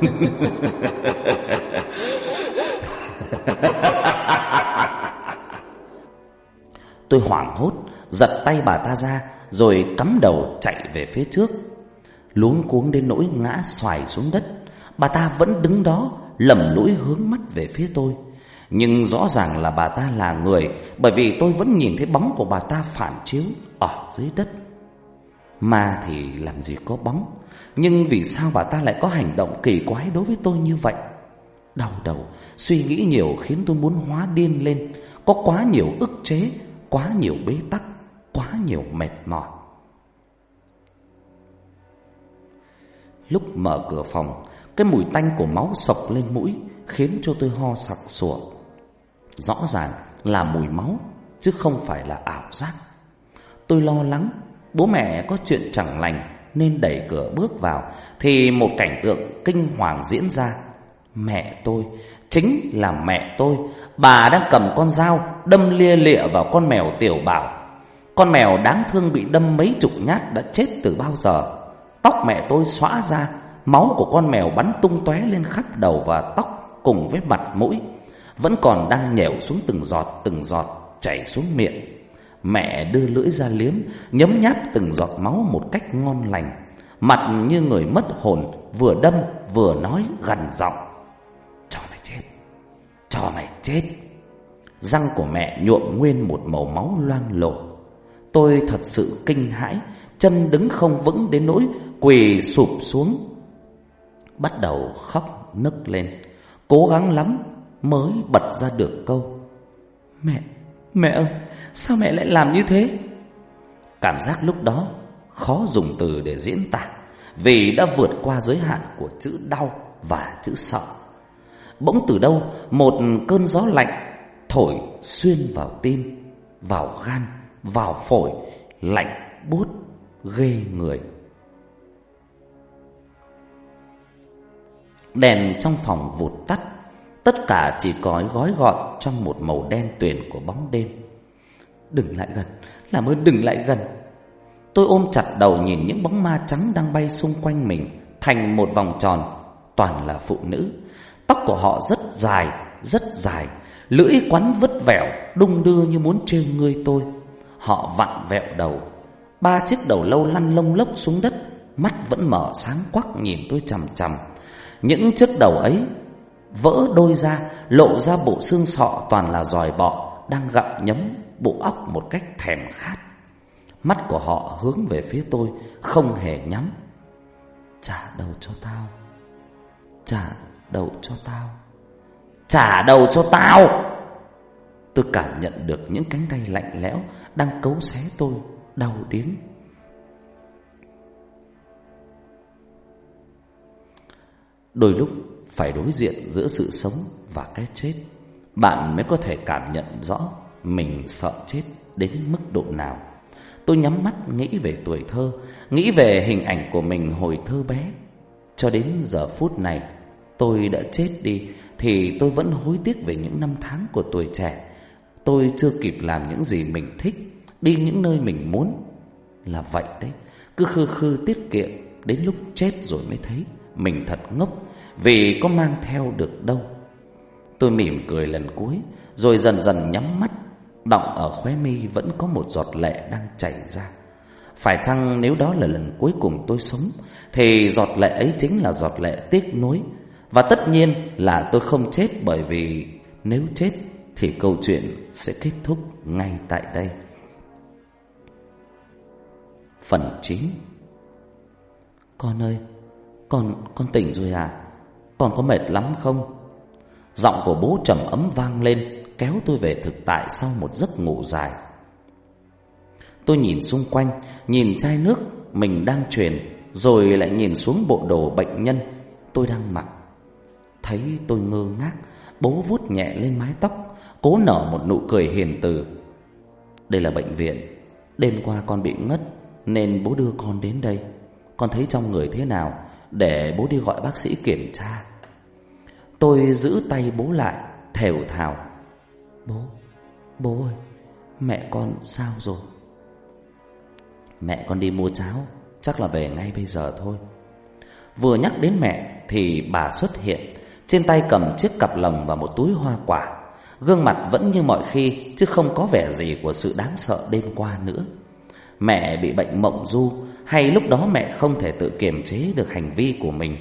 Tôi hoảng hốt, Giật tay bà ta ra, Rồi cắm đầu chạy về phía trước. Luống cuống đến nỗi ngã xoài xuống đất, Bà ta vẫn đứng đó, lầm lũi hướng mắt về phía tôi. Nhưng rõ ràng là bà ta là người, Bởi vì tôi vẫn nhìn thấy bóng của bà ta phản chiếu Ở dưới đất. Ma thì làm gì có bóng nhưng vì sao bà ta lại có hành động kỳ quái đối với tôi như vậy? Đau đầu, Suy nghĩ nhiều khiến tôi muốn hóa điên lên. Có quá nhiều ức chế, Quá nhiều bế tắc, Quá nhiều mệt mỏi. Lúc mở cửa phòng, Cái mùi tanh của máu sộc lên mũi Khiến cho tôi ho sặc sủa Rõ ràng là mùi máu, Chứ không phải là ảo giác. Tôi lo lắng, Bố mẹ có chuyện chẳng lành nên đẩy cửa bước vào, Thì một cảnh tượng kinh hoàng diễn ra. Mẹ tôi, Chính là mẹ tôi. Bà đang cầm con dao, Đâm lia lịa vào con mèo tiểu bảo. Con mèo đáng thương bị đâm mấy chục nhát Đã chết từ bao giờ. Tóc mẹ tôi xóa ra, Máu của con mèo bắn tung tóe lên khắp đầu và tóc Cùng với mặt mũi. Vẫn còn đang nhèo xuống từng giọt Từng giọt chảy xuống miệng. Mẹ đưa lưỡi ra liếm Nhấm nháp từng giọt máu một cách ngon lành Mặt như người mất hồn Vừa đâm vừa nói gằn giọng Cho mày chết Cho mày chết Răng của mẹ nhuộm nguyên một màu máu loang lổ Tôi thật sự kinh hãi, chân đứng không vững đến nỗi quỳ sụp xuống. Bắt đầu khóc nức lên, cố gắng lắm mới bật ra được câu. Mẹ, mẹ ơi, sao mẹ lại làm như thế? Cảm giác lúc đó khó dùng từ để diễn tả vì đã vượt qua giới hạn của chữ đau và chữ sợ. Bỗng từ đâu một cơn gió lạnh thổi xuyên vào tim, vào gan, vào phổi, lạnh buốt ghê người. Đèn trong phòng vụt tắt, tất cả chỉ có gói gọn trong một màu đen tuyền của bóng đêm. Đừng lại gần, làm ơn đừng lại gần. Tôi ôm chặt đầu nhìn những bóng ma trắng đang bay xung quanh mình thành một vòng tròn, toàn là phụ nữ. Tóc của họ rất dài, rất dài, lưỡi quắn vứt vẻo, đung đưa như muốn trêu ngươi tôi. Họ vặn vẹo đầu, ba chiếc đầu lâu lăn lông lốc xuống đất, mắt vẫn mở sáng quắc nhìn tôi chằm chằm. Những chiếc đầu ấy vỡ đôi ra, lộ ra bộ xương sọ toàn là giòi bọ đang gặm nhấm bộ óc một cách thèm khát. Mắt của họ hướng về phía tôi Không hề nhắm. Trả đầu cho tao. Trả đầu cho tao. Trả đầu cho tao! Tôi cảm nhận được những cánh tay lạnh lẽo Đang cấu xé tôi Đau điếng. Đôi lúc phải đối diện giữa sự sống và cái chết. Bạn mới có thể cảm nhận rõ Mình sợ chết đến mức độ nào. Tôi nhắm mắt nghĩ về tuổi thơ, Nghĩ về hình ảnh của mình hồi thơ bé. Cho đến giờ phút này, Tôi đã chết đi Thì tôi vẫn hối tiếc về những năm tháng của tuổi trẻ. Tôi chưa kịp làm những gì mình thích, Đi những nơi mình muốn. Là vậy đấy, Cứ khư khư tiết kiệm Đến lúc chết rồi mới thấy Mình thật ngốc. Vì có mang theo được đâu. Tôi mỉm cười lần cuối Rồi dần dần nhắm mắt. Đọng ở khóe mi vẫn có một giọt lệ đang chảy ra. Phải chăng nếu đó là lần cuối cùng tôi sống Thì giọt lệ ấy chính là giọt lệ tiếc nuối? Và tất nhiên là tôi không chết bởi vì nếu chết Thì câu chuyện sẽ kết thúc ngay tại đây. Phần 9 Con ơi, con, con tỉnh rồi à? Con có mệt lắm không? Giọng của bố trầm ấm vang lên kéo tôi về thực tại sau một giấc ngủ dài. Tôi nhìn xung quanh, nhìn chai nước mình đang truyền, rồi lại nhìn xuống bộ đồ bệnh nhân tôi đang mặc. Thấy tôi ngơ ngác, bố vuốt nhẹ lên mái tóc, cố nở một nụ cười hiền từ. Đây là bệnh viện, đêm qua con bị ngất nên bố đưa con đến đây. Con thấy trong người thế nào để bố đi gọi bác sĩ kiểm tra. Tôi giữ tay bố lại, thều thào. Bố, bố ơi, mẹ con sao rồi? Mẹ con đi mua cháo, chắc là về ngay bây giờ thôi. Vừa nhắc đến mẹ thì bà xuất hiện, trên tay cầm chiếc cặp lồng và một túi hoa quả. Gương mặt vẫn như mọi khi chứ không có vẻ gì của sự đáng sợ đêm qua nữa. Mẹ bị bệnh mộng du hay lúc đó mẹ không thể tự kiềm chế được hành vi của mình.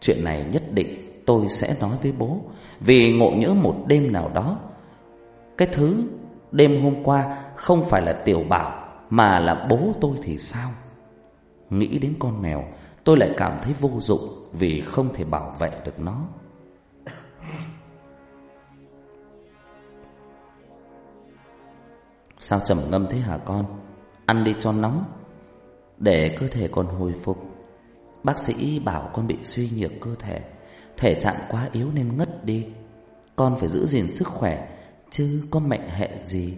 Chuyện này nhất định tôi sẽ nói với bố. Vì ngộ nhỡ một đêm nào đó, cái thứ đêm hôm qua không phải là tiểu bảo, Mà là bố tôi thì sao? Nghĩ đến con mèo, Tôi lại cảm thấy vô dụng Vì không thể bảo vệ được nó. Sao trầm ngâm thế hả con? Ăn đi cho nóng, Để cơ thể con hồi phục. Bác sĩ bảo con bị suy nhược cơ thể. Thể trạng quá yếu nên ngất đi. Con phải giữ gìn sức khỏe, Chứ có mệnh hệ gì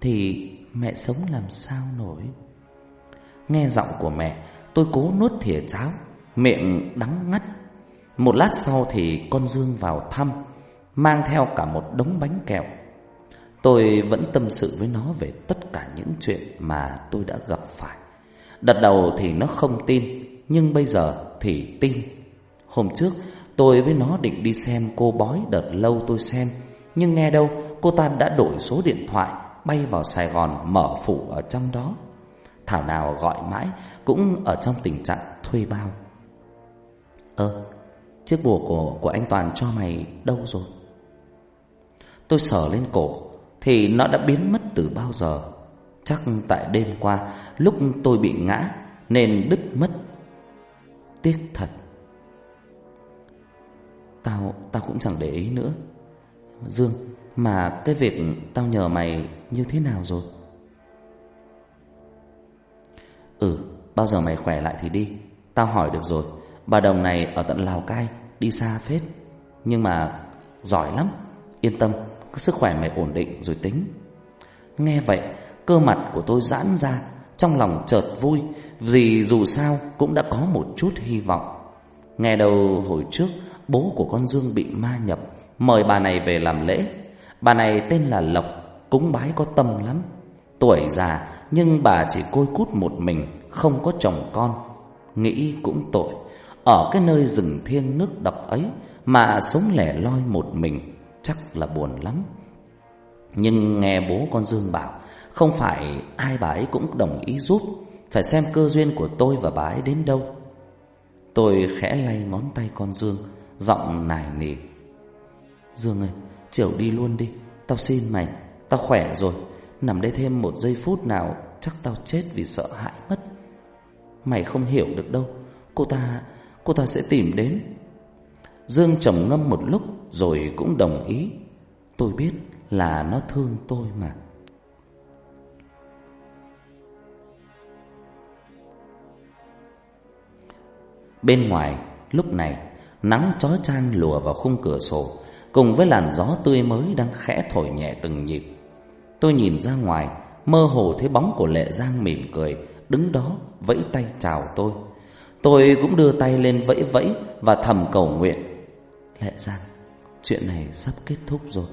Thì mẹ sống làm sao nổi. Nghe giọng của mẹ, Tôi cố nuốt thìa cháo, Miệng đắng ngắt. Một lát sau thì con Dương vào thăm, Mang theo cả một đống bánh kẹo. Tôi vẫn tâm sự với nó về tất cả những chuyện mà tôi đã gặp phải. Đợt đầu thì nó không tin, Nhưng bây giờ thì tin. Hôm trước tôi với nó định đi xem cô bói đợt lâu tôi xem Nhưng nghe đâu cô ta đã đổi số điện thoại bay vào Sài Gòn mở phủ ở trong đó. Thảo nào gọi mãi cũng ở trong tình trạng thuê bao. Ơ, chiếc bùa của của anh Toàn cho mày đâu rồi? Tôi sờ lên cổ thì nó đã biến mất từ bao giờ. Chắc tại đêm qua lúc tôi bị ngã nên đứt mất. Tiếc thật. Tao tao cũng chẳng để ý nữa. Dương, mà cái việc tao nhờ mày như thế nào rồi? Ừ, bao giờ mày khỏe lại thì đi. Tao hỏi được rồi. Bà Đồng này ở tận Lào Cai, đi xa phết. Nhưng mà giỏi lắm. Yên tâm, sức khỏe mày ổn định rồi tính. Nghe vậy, cơ mặt của tôi giãn ra, trong lòng chợt vui, vì dù sao cũng đã có một chút hy vọng. Nghe đầu hồi trước, bố của con Dương bị ma nhập, mời bà này về làm lễ. Bà này tên là Lộc, cúng bái có tâm lắm. Tuổi già nhưng bà chỉ côi cút một mình, không có chồng con. Nghĩ cũng tội, ở cái nơi rừng thiêng nước độc ấy mà sống lẻ loi một mình chắc là buồn lắm. Nhưng nghe bố con Dương bảo Không phải ai bà ấy cũng đồng ý giúp Phải xem cơ duyên của tôi và bà ấy đến đâu Tôi khẽ lay ngón tay con Dương Giọng nài nỉ Dương ơi Chiều đi luôn đi, Tao xin mày, Tao khỏe rồi, Nằm đây thêm một giây phút nào Chắc tao chết vì sợ hãi mất. Mày không hiểu được đâu, Cô ta Cô ta sẽ tìm đến. Dương trầm ngâm một lúc Rồi cũng đồng ý. Tôi biết là nó thương tôi mà. Bên ngoài, lúc này Nắng chói chang lùa vào khung cửa sổ, Cùng với làn gió tươi mới đang khẽ thổi nhẹ từng nhịp. Tôi nhìn ra ngoài, Mơ hồ thấy bóng của Lệ Giang mỉm cười, Đứng đó vẫy tay chào tôi. Tôi cũng đưa tay lên vẫy vẫy Và thầm cầu nguyện. Lệ Giang, Chuyện này sắp kết thúc rồi.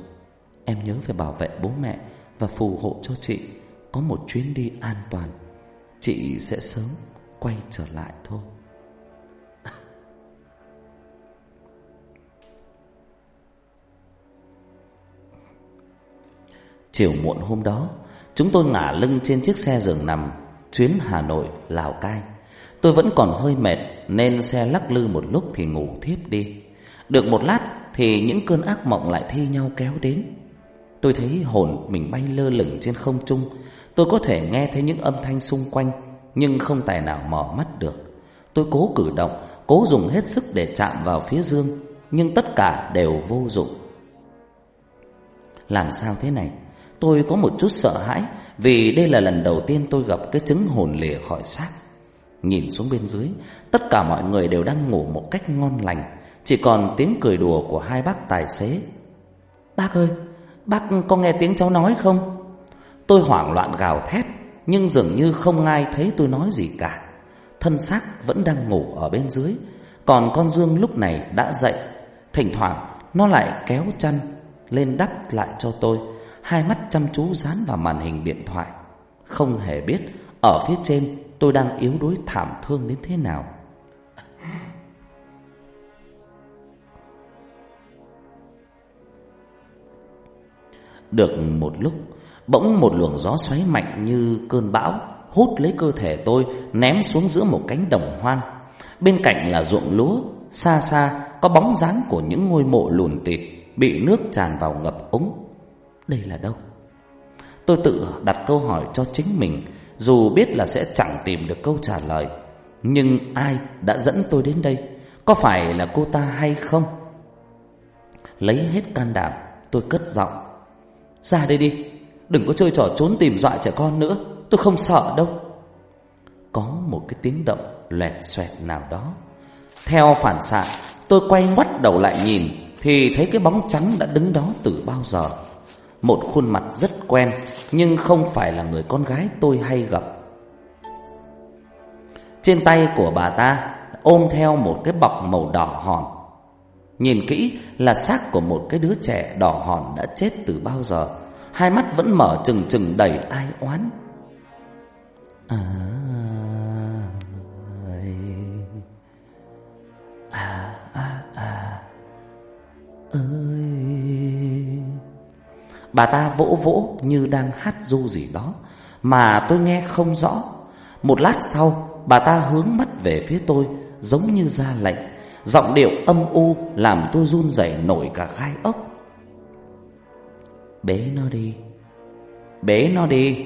Em nhớ phải bảo vệ bố mẹ Và phù hộ cho chị. Có một chuyến đi an toàn, Chị sẽ sớm quay trở lại thôi. Chiều muộn hôm đó Chúng tôi ngả lưng trên chiếc xe giường nằm Chuyến Hà Nội, Lào Cai. Tôi vẫn còn hơi mệt Nên xe lắc lư một lúc thì ngủ thiếp đi. Được một lát Thì những cơn ác mộng lại thi nhau kéo đến. Tôi thấy hồn mình bay lơ lửng trên không trung. Tôi có thể nghe thấy những âm thanh xung quanh Nhưng không tài nào mò mắt được. Tôi cố cử động Cố dùng hết sức để chạm vào phía dương Nhưng tất cả đều vô dụng. Làm sao thế này? Tôi có một chút sợ hãi, Vì đây là lần đầu tiên tôi gặp cái chứng hồn lìa khỏi xác. Nhìn xuống bên dưới, Tất cả mọi người đều đang ngủ một cách ngon lành. Chỉ còn tiếng cười đùa của hai bác tài xế. Bác ơi, Bác có nghe tiếng cháu nói không? Tôi hoảng loạn gào thét, Nhưng dường như không ai thấy tôi nói gì cả. Thân xác vẫn đang ngủ ở bên dưới, Còn con Dương lúc này đã dậy. Thỉnh thoảng, nó lại kéo chân Lên đắp lại cho tôi. Hai mắt chăm chú dán vào màn hình điện thoại. Không hề biết Ở phía trên tôi đang yếu đuối thảm thương đến thế nào. Được một lúc, Bỗng một luồng gió xoáy mạnh như cơn bão Hút lấy cơ thể tôi, Ném xuống giữa một cánh đồng hoang. Bên cạnh là ruộng lúa, Xa xa có bóng dáng của những ngôi mộ lùn tịt Bị nước tràn vào ngập úng. Đây là đâu? Tôi tự đặt câu hỏi cho chính mình, Dù biết là sẽ chẳng tìm được câu trả lời, Nhưng ai đã dẫn tôi đến đây? Có phải là cô ta hay không? Lấy hết can đảm, Tôi cất giọng. Ra đây đi, Đừng có chơi trò trốn tìm dọa trẻ con nữa, Tôi không sợ đâu. Có một cái tiếng động lẹt xoẹt nào đó. Theo phản xạ, Tôi quay ngoắt đầu lại nhìn, Thì thấy cái bóng trắng đã đứng đó từ bao giờ. Một khuôn mặt rất quen, Nhưng không phải là người con gái tôi hay gặp. Trên tay của bà ta Ôm theo một cái bọc màu đỏ hòn. Nhìn kỹ là xác của một cái đứa trẻ đỏ hòn đã chết từ bao giờ. Hai mắt vẫn mở trừng trừng đầy ai oán. À À à à. Ơi. Bà ta vỗ vỗ như đang hát du gì đó, Mà tôi nghe không rõ Một lát sau, Bà ta hướng mắt về phía tôi, Giống như ra lệnh Giọng điệu âm u làm tôi run rẩy nổi cả gai ốc. Bế nó đi. Bế nó đi.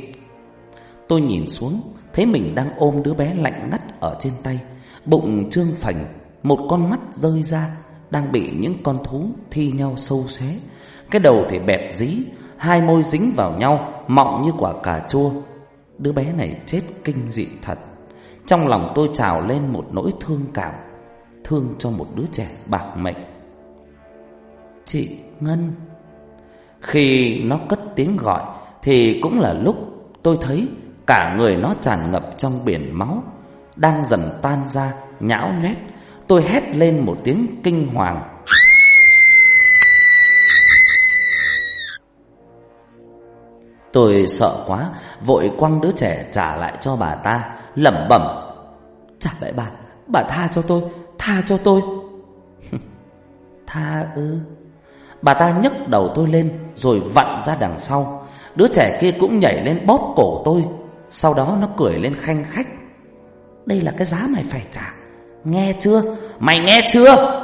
Tôi nhìn xuống, Thấy mình đang ôm đứa bé lạnh ngắt ở trên tay Bụng trương phành, Một con mắt rơi ra, Đang bị những con thú thi nhau sâu xé cái đầu thì bẹp dí, Hai môi dính vào nhau, Mọng như quả cà chua. Đứa bé này chết kinh dị thật. Trong lòng tôi trào lên một nỗi thương cảm, Thương cho một đứa trẻ bạc mệnh. Chị Ngân, Khi nó cất tiếng gọi Thì cũng là lúc tôi thấy Cả người nó tràn ngập trong biển máu, Đang dần tan ra, Nhão nhét. Tôi hét lên một tiếng kinh hoàng Tôi sợ quá, Vội quăng đứa trẻ trả lại cho bà ta. Lẩm bẩm, Trả lại bà Bà tha cho tôi, Tha cho tôi. Tha ư? Bà ta nhấc đầu tôi lên Rồi vặn ra đằng sau. Đứa trẻ kia cũng nhảy lên bóp cổ tôi, Sau đó nó cười lên khanh khách. Đây là cái giá mày phải trả, Nghe chưa? Mày nghe chưa?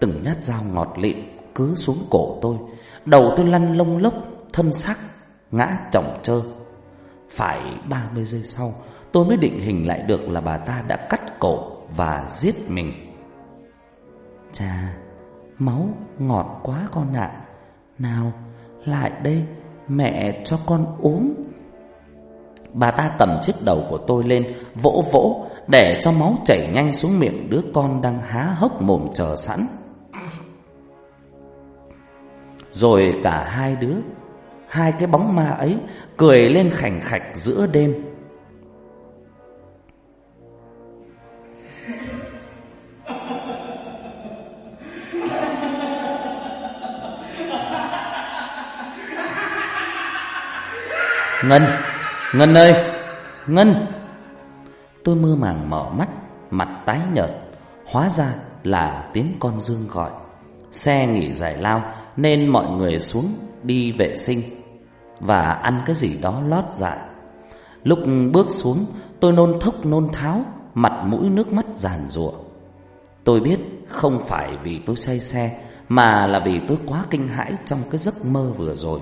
Từng nhát dao ngọt lịm Cứ xuống cổ tôi. Đầu tôi lăn lông lốc, Thân sắc ngã chồng trơ Phải 30 giây sau, Tôi mới định hình lại được là bà ta đã cắt cổ và giết mình. Chà Máu ngọt quá con ạ. Nào, lại đây, Mẹ cho con uống. Bà ta cầm chiếc đầu của tôi lên, Vỗ vỗ, Để cho máu chảy nhanh xuống miệng Đứa con đang há hốc mồm chờ sẵn. Rồi cả hai đứa Hai cái bóng ma ấy Cười lên khảnh khạch giữa đêm. Ngân Ngân ơi, Ngân. Tôi mơ màng mở mắt, Mặt tái nhợt, Hóa ra là tiếng con Dương gọi. Xe nghỉ giải lao Nên mọi người xuống đi vệ sinh. Và ăn cái gì đó lót dạ. Lúc bước xuống, Tôi nôn thốc nôn tháo, Mặt mũi nước mắt giàn rủa Tôi biết không phải vì tôi say xe, Mà là vì tôi quá kinh hãi Trong cái giấc mơ vừa rồi.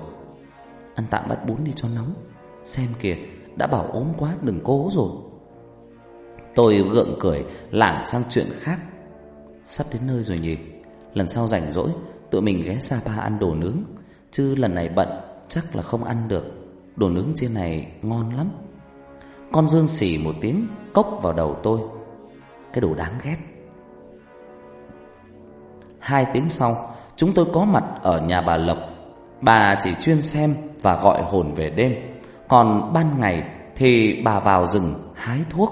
Ăn tạm bát bún đi cho nóng. Xem kìa, Đã bảo ốm quá, đừng cố rồi. Tôi gượng cười, Lảng sang chuyện khác. Sắp đến nơi rồi nhỉ? Lần sau rảnh rỗi, Tụi mình ghé Sapa ăn đồ nướng. Chứ lần này bận chắc là không ăn được. Đồ nướng trên này ngon lắm. Con Dương xỉ một tiếng, Cốc vào đầu tôi. Cái đồ đáng ghét. Hai tiếng sau, Chúng tôi có mặt ở nhà bà Lộc. Bà chỉ chuyên xem và gọi hồn về đêm. Còn ban ngày thì bà vào rừng hái thuốc.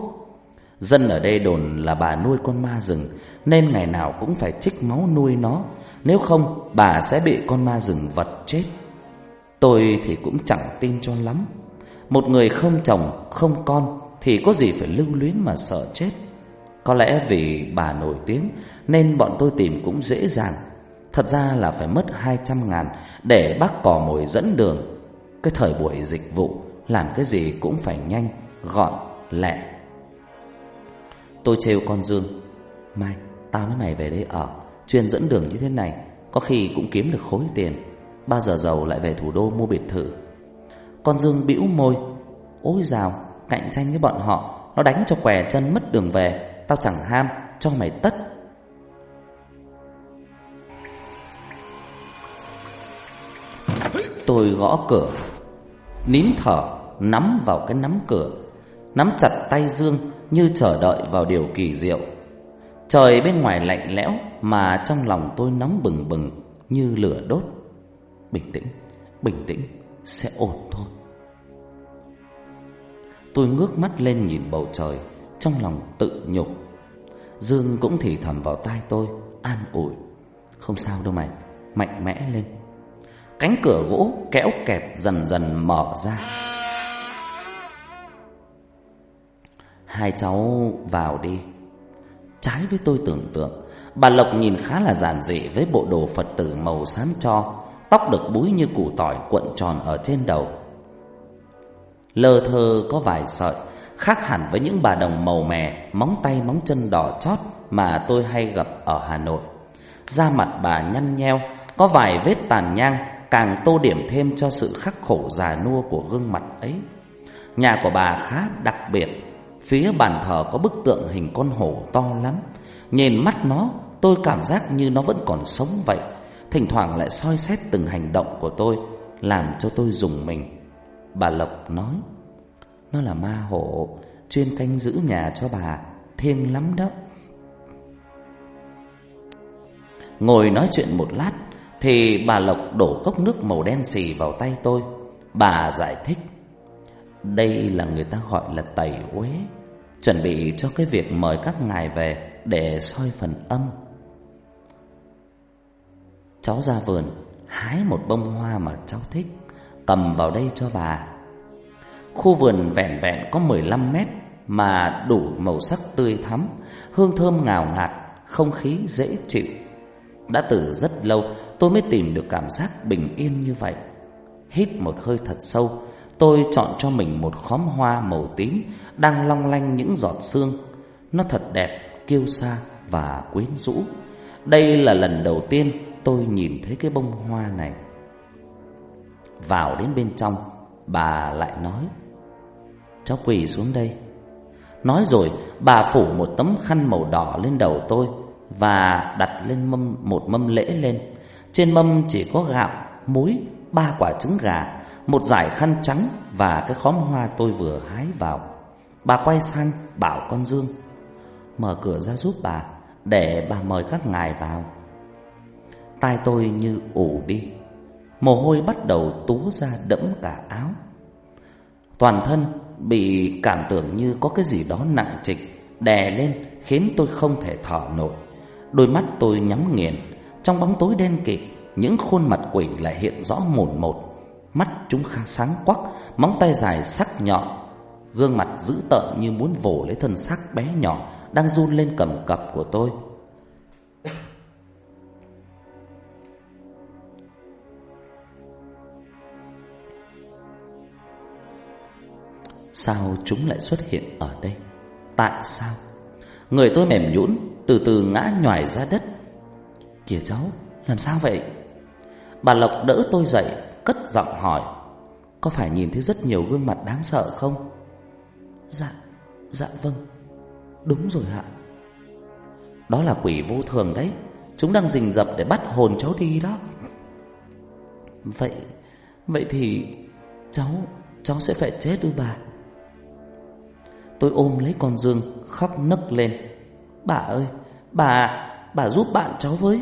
Dân ở đây đồn là bà nuôi con ma rừng, Nên ngày nào cũng phải trích máu nuôi nó. Nếu không, bà sẽ bị con ma rừng vật chết. Tôi thì cũng chẳng tin cho lắm. Một người không chồng không con Thì có gì phải lưu luyến mà sợ chết. Có lẽ vì bà nổi tiếng Nên bọn tôi tìm cũng dễ dàng. Thật ra là phải mất 200 ngàn Để bác cò mồi dẫn đường. Cái thời buổi dịch vụ làm cái gì cũng phải nhanh, gọn, lẹ. Tôi trêu con Dương, Mai, tao với mày về đây ở, chuyên dẫn đường như thế này, có khi cũng kiếm được khối tiền. Ba giờ giàu lại về thủ đô mua biệt thự. Con Dương bĩu môi, ôi dào, cạnh tranh với bọn họ, nó đánh cho què chân mất đường về, tao chẳng ham, cho mày tất. Tôi gõ cửa nín thở nắm vào cái nắm cửa, nắm chặt tay Dương như chờ đợi vào điều kỳ diệu. Trời bên ngoài lạnh lẽo mà trong lòng tôi nóng bừng bừng như lửa đốt. Bình tĩnh, bình tĩnh, sẽ ổn thôi. Tôi ngước mắt lên nhìn bầu trời, trong lòng tự nhủ. Dương cũng thì thầm vào tai tôi, an ủi. Không sao đâu mày, mạnh mẽ lên. Cánh cửa gỗ kéo kẹt dần dần mở ra. Hai cháu vào đi Trái với tôi tưởng tượng Bà Lộc nhìn khá là giản dị Với bộ đồ Phật tử màu xám cho Tóc được búi như củ tỏi cuộn tròn ở trên đầu. Lơ thơ có vài sợi, Khác hẳn với những bà đồng màu mè, Móng tay, móng chân đỏ chót Mà tôi hay gặp ở Hà Nội. Da mặt bà nhăn nheo, Có vài vết tàn nhang, Càng tô điểm thêm cho sự khắc khổ già nua của gương mặt ấy. Nhà của bà khá đặc biệt, Phía bàn thờ có bức tượng hình con hổ to lắm. Nhìn mắt nó, tôi cảm giác như nó vẫn còn sống vậy. Thỉnh thoảng lại soi xét từng hành động của tôi, Làm cho tôi dùng mình. Bà Lộc nói, Nó là ma hổ, Chuyên canh giữ nhà cho bà, Thiêng lắm đó. Ngồi nói chuyện một lát, Thì bà Lộc đổ cốc nước màu đen xì vào tay tôi. Bà giải thích, Đây là người ta gọi là tẩy uế, Chuẩn bị cho cái việc mời các ngài về Để soi phần âm. Cháu ra vườn Hái một bông hoa mà cháu thích Cầm vào đây cho bà. Khu vườn vẹn vẹn có 15 mét Mà đủ màu sắc tươi thắm Hương thơm ngào ngạt Không khí dễ chịu. Đã từ rất lâu tôi mới tìm được cảm giác bình yên như vậy. Hít một hơi thật sâu Tôi chọn cho mình một khóm hoa màu tím Đang long lanh những giọt sương. Nó thật đẹp, kiêu sa và quyến rũ. Đây là lần đầu tiên tôi nhìn thấy cái bông hoa này. Vào đến bên trong Bà lại nói Cháu quỳ xuống đây. Nói rồi bà phủ một tấm khăn màu đỏ lên đầu tôi Và đặt lên mâm một mâm lễ lên. Trên mâm chỉ có gạo, muối, ba quả trứng gà Một dải khăn trắng và cái khóm hoa tôi vừa hái vào. Bà quay sang bảo con Dương Mở cửa ra giúp bà Để bà mời các ngài vào. Tai tôi như ủ đi. Mồ hôi bắt đầu túa ra đẫm cả áo. Toàn thân bị cảm tưởng như có cái gì đó nặng trịch, Đè lên, khiến tôi không thể thở nổi. Đôi mắt tôi nhắm nghiền, Trong bóng tối đen kịt, Những khuôn mặt quỷ lại hiện rõ mồn một. Mắt chúng khá sáng quắc, Móng tay dài sắc nhọn, Gương mặt dữ tợn như muốn vồ lấy thân xác bé nhỏ Đang run lên cầm cập của tôi. Sao chúng lại xuất hiện ở đây? Tại sao? Người tôi mềm nhũn, từ từ ngã nhòi ra đất. Kìa cháu, làm sao vậy? Bà Lộc đỡ tôi dậy, cất giọng hỏi. Có phải nhìn thấy rất nhiều gương mặt đáng sợ không? Dạ, dạ vâng. Đúng rồi ạ. Đó là quỷ vô thường đấy. Chúng đang rình rập để bắt hồn cháu đi đó. Vậy, vậy thì cháu, cháu sẽ phải chết ư bà? Tôi ôm lấy con Dương, khóc nấc lên. Bà ơi, Bà Bà giúp bạn cháu với.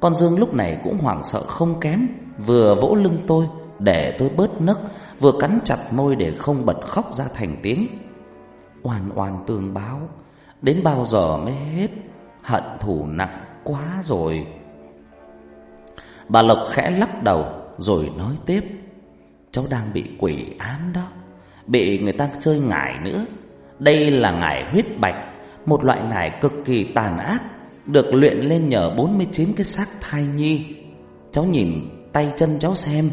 Con Dương lúc này cũng hoảng sợ không kém, Vừa vỗ lưng tôi Để tôi bớt nấc, Vừa cắn chặt môi để không bật khóc ra thành tiếng. Oan oan tương báo, Đến bao giờ mới hết? Hận thù nặng quá rồi. Bà Lộc khẽ lắc đầu Rồi nói tiếp, Cháu đang bị quỷ ám đó, Bị người ta chơi ngải nữa đây là ngải huyết bạch, một loại ngải cực kỳ tàn ác, được luyện lên nhờ 49 cái xác thai nhi. Cháu nhìn tay chân cháu xem.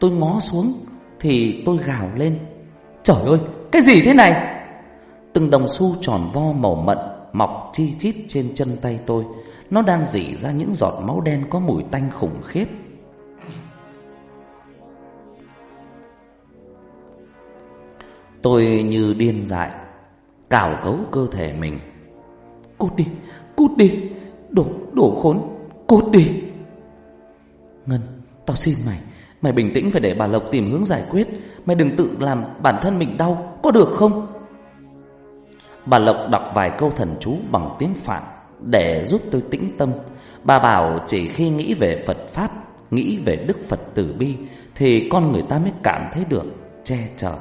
Tôi ngó xuống thì tôi gào lên. Trời ơi, cái gì thế này? Từng đồng xu tròn vo màu mận mọc chi chít trên chân tay tôi. Nó đang rỉ ra những giọt máu đen có mùi tanh khủng khiếp. Tôi như điên dại Cào cấu cơ thể mình. Cút đi, cút đi đổ đổ khốn, cút đi. Ngân, tao xin mày Mày bình tĩnh phải để bà Lộc tìm hướng giải quyết. Mày đừng tự làm bản thân mình đau Có được không? Bà Lộc đọc vài câu thần chú bằng tiếng Phạn Để giúp tôi tĩnh tâm. Bà bảo chỉ khi nghĩ về Phật Pháp Nghĩ về Đức Phật Tử Bi Thì con người ta mới cảm thấy được Che chở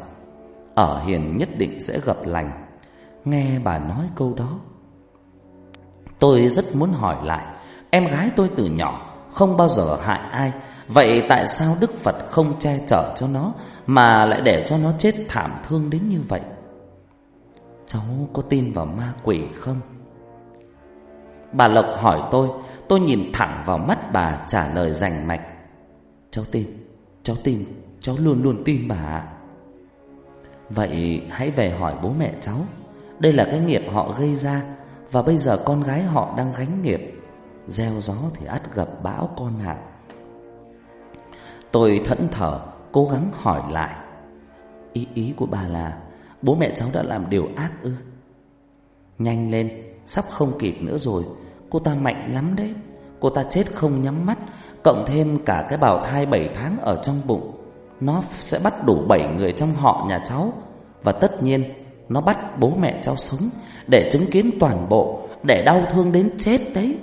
ở hiền nhất định sẽ gặp lành. Nghe bà nói câu đó, Tôi rất muốn hỏi lại, Em gái tôi từ nhỏ Không bao giờ hại ai, Vậy tại sao Đức Phật không che chở cho nó Mà lại để cho nó chết thảm thương đến như vậy? Cháu có tin vào ma quỷ không? Bà Lộc hỏi tôi Tôi nhìn thẳng vào mắt bà trả lời rành mạch. Cháu tin Cháu tin, Cháu luôn luôn tin bà ạ. Vậy hãy về hỏi bố mẹ cháu. Đây là cái nghiệp họ gây ra, Và bây giờ con gái họ đang gánh nghiệp. Gieo gió thì ắt gặp bão con hạ Tôi thẫn thờ, Cố gắng hỏi lại. Ý ý của bà là, Bố mẹ cháu đã làm điều ác ư? Nhanh lên, Sắp không kịp nữa rồi. Cô ta mạnh lắm đấy. Cô ta chết không nhắm mắt, Cộng thêm cả cái bào thai 7 tháng ở trong bụng. Nó sẽ bắt đủ 7 người trong họ nhà cháu. Và tất nhiên Nó bắt bố mẹ cháu sống Để chứng kiến toàn bộ Để đau thương đến chết đấy.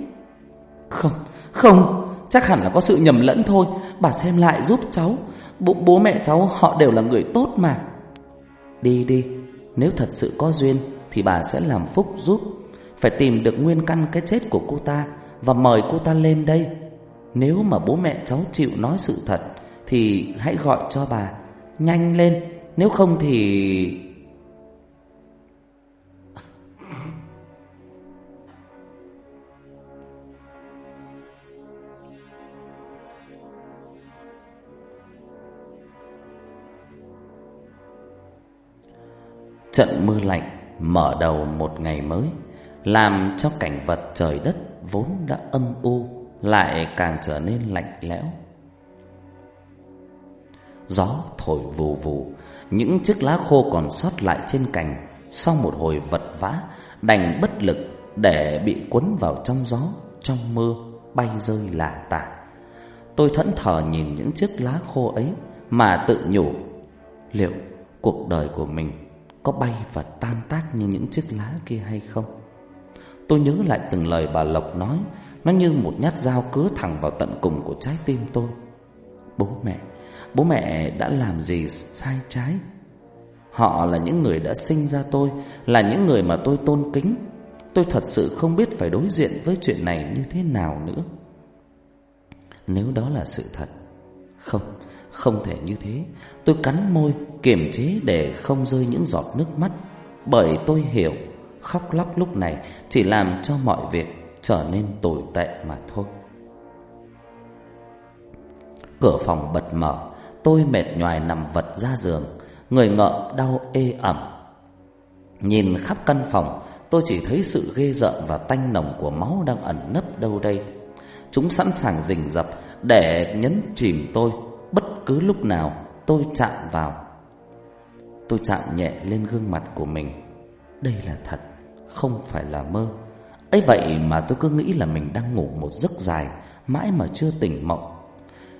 Không, không Chắc hẳn là có sự nhầm lẫn thôi. Bà xem lại giúp cháu. Bố, bố mẹ cháu họ đều là người tốt mà. Đi đi Nếu thật sự có duyên Thì bà sẽ làm phúc giúp. Phải tìm được nguyên căn cái chết của cô ta Và mời cô ta lên đây. Nếu mà bố mẹ cháu chịu nói sự thật thì hãy gọi cho bà Nhanh lên, Nếu không thì Trận mưa lạnh mở đầu một ngày mới, Làm cho cảnh vật trời đất vốn đã âm u, Lại càng trở nên lạnh lẽo. Gió thổi vù vù Những chiếc lá khô còn sót lại trên cành Sau một hồi vật vã Đành bất lực để bị cuốn vào trong gió Trong mưa bay rơi lả tả Tôi thẫn thờ nhìn những chiếc lá khô ấy Mà tự nhủ Liệu cuộc đời của mình có bay và tan tác như những chiếc lá kia hay không? Tôi nhớ lại từng lời bà Lộc nói, nó như một nhát dao cứa thẳng vào tận cùng của trái tim tôi. Bố mẹ, bố mẹ đã làm gì sai trái? Họ là những người đã sinh ra tôi, là những người mà tôi tôn kính. Tôi thật sự không biết phải đối diện với chuyện này như thế nào nữa. Nếu đó là sự thật, không, không thể như thế Tôi cắn môi kiềm chế để không rơi những giọt nước mắt Bởi tôi hiểu Khóc lóc lúc này Chỉ làm cho mọi việc trở nên tồi tệ mà thôi Cửa phòng bật mở Tôi mệt nhoài nằm vật ra giường Người ngợm đau ê ẩm Nhìn khắp căn phòng Tôi chỉ thấy sự ghê rợn và tanh nồng của máu đang ẩn nấp đâu đây Chúng sẵn sàng rình rập Để nhấn chìm tôi bất cứ lúc nào tôi chạm vào. Tôi chạm nhẹ lên gương mặt của mình. Đây là thật, không phải là mơ. ấy vậy mà tôi cứ nghĩ là mình đang ngủ một giấc dài, mãi mà chưa tỉnh mộng.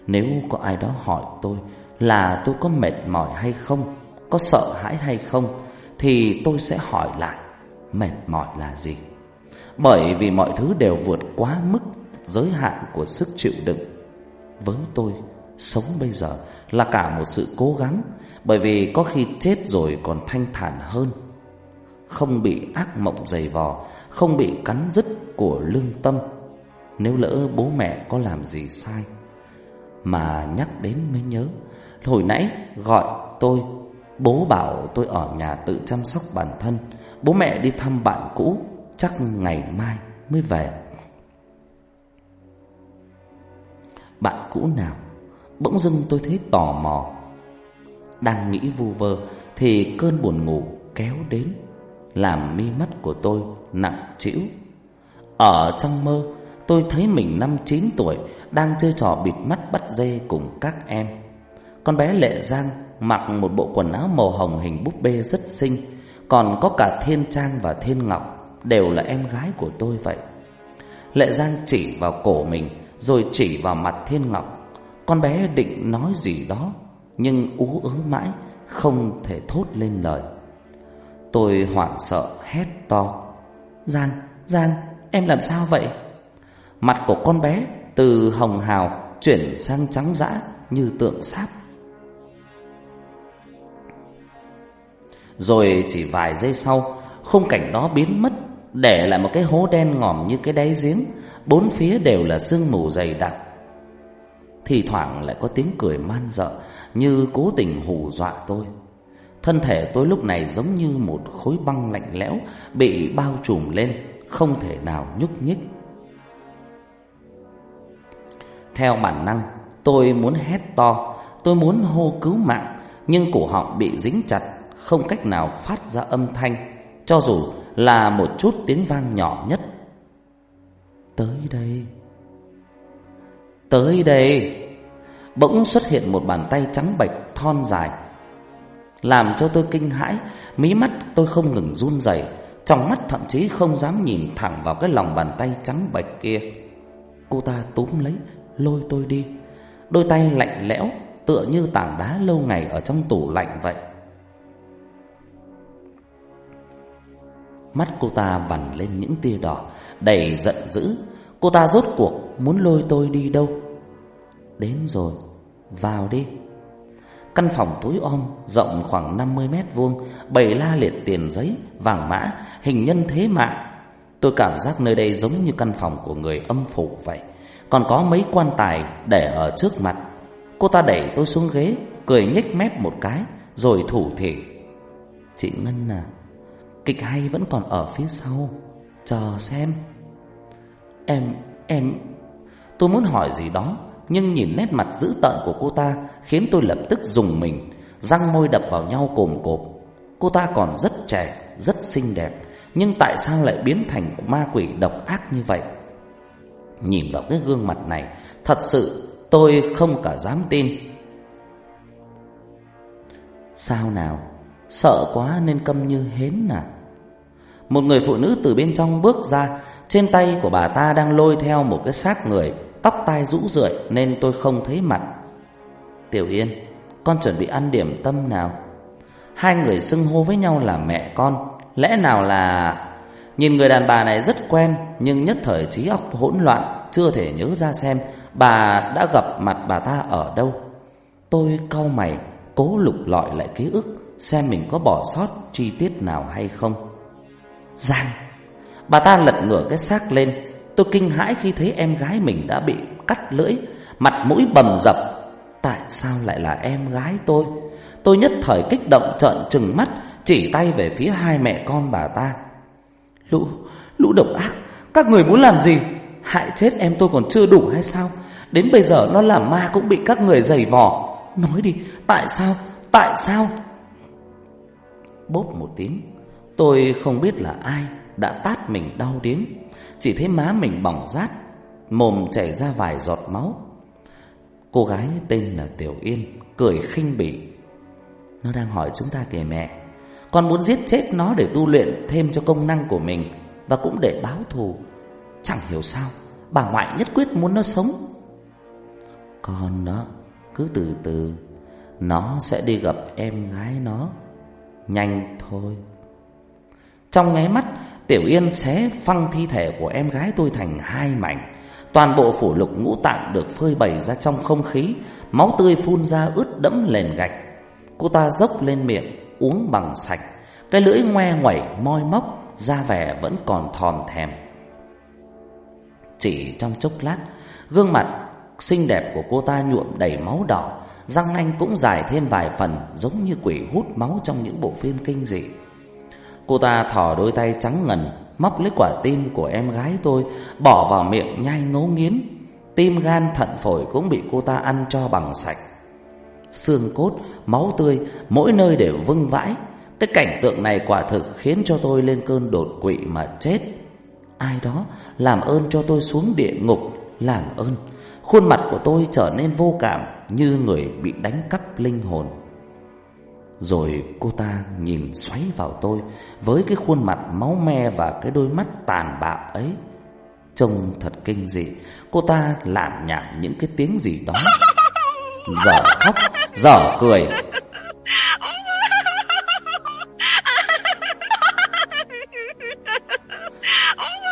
Nếu có ai đó hỏi tôi là tôi có mệt mỏi hay không, có sợ hãi hay không, thì tôi sẽ hỏi lại mệt mỏi là gì. Bởi vì mọi thứ đều vượt quá mức giới hạn của sức chịu đựng. Với tôi, Sống bây giờ là cả một sự cố gắng Bởi vì có khi chết rồi còn thanh thản hơn Không bị ác mộng dày vò Không bị cắn rứt của lương tâm Nếu lỡ bố mẹ có làm gì sai mà nhắc đến mới nhớ. Hồi nãy gọi tôi, Bố bảo tôi ở nhà tự chăm sóc bản thân. Bố mẹ đi thăm bạn cũ, Chắc ngày mai mới về. Bạn cũ nào? Bỗng dưng tôi thấy tò mò. Đang nghĩ vu vơ, Thì cơn buồn ngủ kéo đến, Làm mi mắt của tôi nặng trĩu. Ở trong mơ, Tôi thấy mình năm chín tuổi đang chơi trò bịt mắt bắt dê cùng các em. Con bé Lệ Giang Mặc một bộ quần áo màu hồng hình búp bê rất xinh Còn có cả Thiên Trang và Thiên Ngọc Đều là em gái của tôi vậy. Lệ Giang chỉ vào cổ mình Rồi chỉ vào mặt Thiên Ngọc. Con bé định nói gì đó Nhưng ú ớ mãi Không thể thốt lên lời. Tôi hoảng sợ hét to. Giang, Giang, em làm sao vậy? Mặt của con bé từ hồng hào chuyển sang trắng dã như tượng sáp. Rồi chỉ vài giây sau, khung cảnh đó biến mất, để lại một cái hố đen ngòm như cái đáy giếng, bốn phía đều là sương mù dày đặc. Thì thoảng lại có tiếng cười man dợ Như cố tình hù dọa tôi Thân thể tôi lúc này giống như một khối băng lạnh lẽo Bị bao trùm lên Không thể nào nhúc nhích theo bản năng Tôi muốn hét to Tôi muốn hô cứu mạng Nhưng cổ họng bị dính chặt Không cách nào phát ra âm thanh Cho dù là một chút tiếng vang nhỏ nhất. Tới đây. Tới đây. Bỗng xuất hiện một bàn tay trắng bệch thon dài làm cho tôi kinh hãi, mí mắt tôi không ngừng run rẩy, trong mắt thậm chí không dám nhìn thẳng vào cái lòng bàn tay trắng bệch kia. Cô ta túm lấy, lôi tôi đi. Đôi tay lạnh lẽo, tựa như tảng đá lâu ngày ở trong tủ lạnh vậy. Mắt cô ta vằn lên những tia đỏ, đầy giận dữ. Cô ta rốt cuộc muốn lôi tôi đi đâu? Đến rồi, vào đi. Căn phòng tối om, rộng khoảng 50 mét vuông, bày la liệt tiền giấy, vàng mã, hình nhân thế mạng. Tôi cảm giác nơi đây giống như căn phòng của người âm phủ vậy. Còn có mấy quan tài để ở trước mặt. Cô ta đẩy tôi xuống ghế, cười nhếch mép một cái, rồi thủ thỉ. Chị Ngân à, kịch hay vẫn còn ở phía sau, chờ xem. Em, em, tôi muốn hỏi gì đó, nhưng nhìn nét mặt dữ tợn của cô ta khiến tôi lập tức dùng mình, răng môi đập vào nhau cồm cộp. Cô ta còn rất trẻ, rất xinh đẹp, nhưng tại sao lại biến thành ma quỷ độc ác như vậy? Nhìn vào cái gương mặt này, thật sự tôi không cả dám tin. Sao nào? Sợ quá nên câm như hến à? Một người phụ nữ từ bên trong bước ra, trên tay của bà ta đang lôi theo một cái xác người tóc tai rũ rượi nên tôi không thấy mặt. Tiểu Yên, con chuẩn bị ăn điểm tâm nào? Hai người xưng hô với nhau là mẹ con, lẽ nào là... Nhìn người đàn bà này rất quen, nhưng nhất thời trí óc hỗn loạn, chưa thể nhớ ra xem bà đã gặp mặt bà ta ở đâu. Tôi cau mày, cố lục lọi lại ký ức, xem mình có bỏ sót chi tiết nào hay không. Giang! Bà ta lật ngửa cái xác lên, Tôi kinh hãi khi thấy em gái mình đã bị cắt lưỡi, mặt mũi bầm dập. Tại sao lại là em gái tôi? Tôi nhất thời kích động trợn trừng mắt, chỉ tay về phía hai mẹ con bà ta. Lũ, lũ độc ác, các người muốn làm gì? Hại chết em tôi còn chưa đủ hay sao? Đến bây giờ nó làm ma cũng bị các người giày vò. Nói đi, tại sao? Tại sao? Bốp một tiếng, tôi không biết là ai đã tát mình đau điếng. Chỉ thấy má mình bỏng rát Mồm chảy ra vài giọt máu Cô gái tên là Tiểu Yên Cười khinh bỉ Nó đang hỏi chúng ta kìa mẹ con muốn giết chết nó để tu luyện Thêm cho công năng của mình Và cũng để báo thù. Chẳng hiểu sao Bà ngoại nhất quyết muốn nó sống. Con đó Cứ từ từ Nó sẽ đi gặp em gái nó. Nhanh thôi. Trong nháy mắt Tiểu Yên xé phăng thi thể của em gái tôi thành hai mảnh. Toàn bộ phủ lục ngũ tạng được phơi bày ra trong không khí, máu tươi phun ra ướt đẫm nền gạch. Cô ta dốc lên miệng, uống bằng sạch. Cái lưỡi ngoe ngoẩy moi móc, da vẻ vẫn còn thòm thèm. Chỉ trong chốc lát, gương mặt xinh đẹp của cô ta nhuộm đầy máu đỏ, răng nanh cũng dài thêm vài phần giống như quỷ hút máu trong những bộ phim kinh dị. Cô ta thò đôi tay trắng ngần Móc lấy quả tim của em gái tôi Bỏ vào miệng nhai ngấu nghiến Tim gan thận phổi cũng bị cô ta ăn cho bằng sạch Xương cốt, máu tươi Mỗi nơi đều vương vãi. Cái cảnh tượng này quả thực khiến cho tôi lên cơn đột quỵ mà chết. Ai đó làm ơn cho tôi xuống địa ngục Làm ơn. Khuôn mặt của tôi trở nên vô cảm Như người bị đánh cắp linh hồn. Rồi cô ta nhìn xoáy vào tôi Với cái khuôn mặt máu me và cái đôi mắt tàn bạo ấy. Trông thật kinh dị. Cô ta lảm nhảm những cái tiếng gì đó. Dở khóc, dở cười.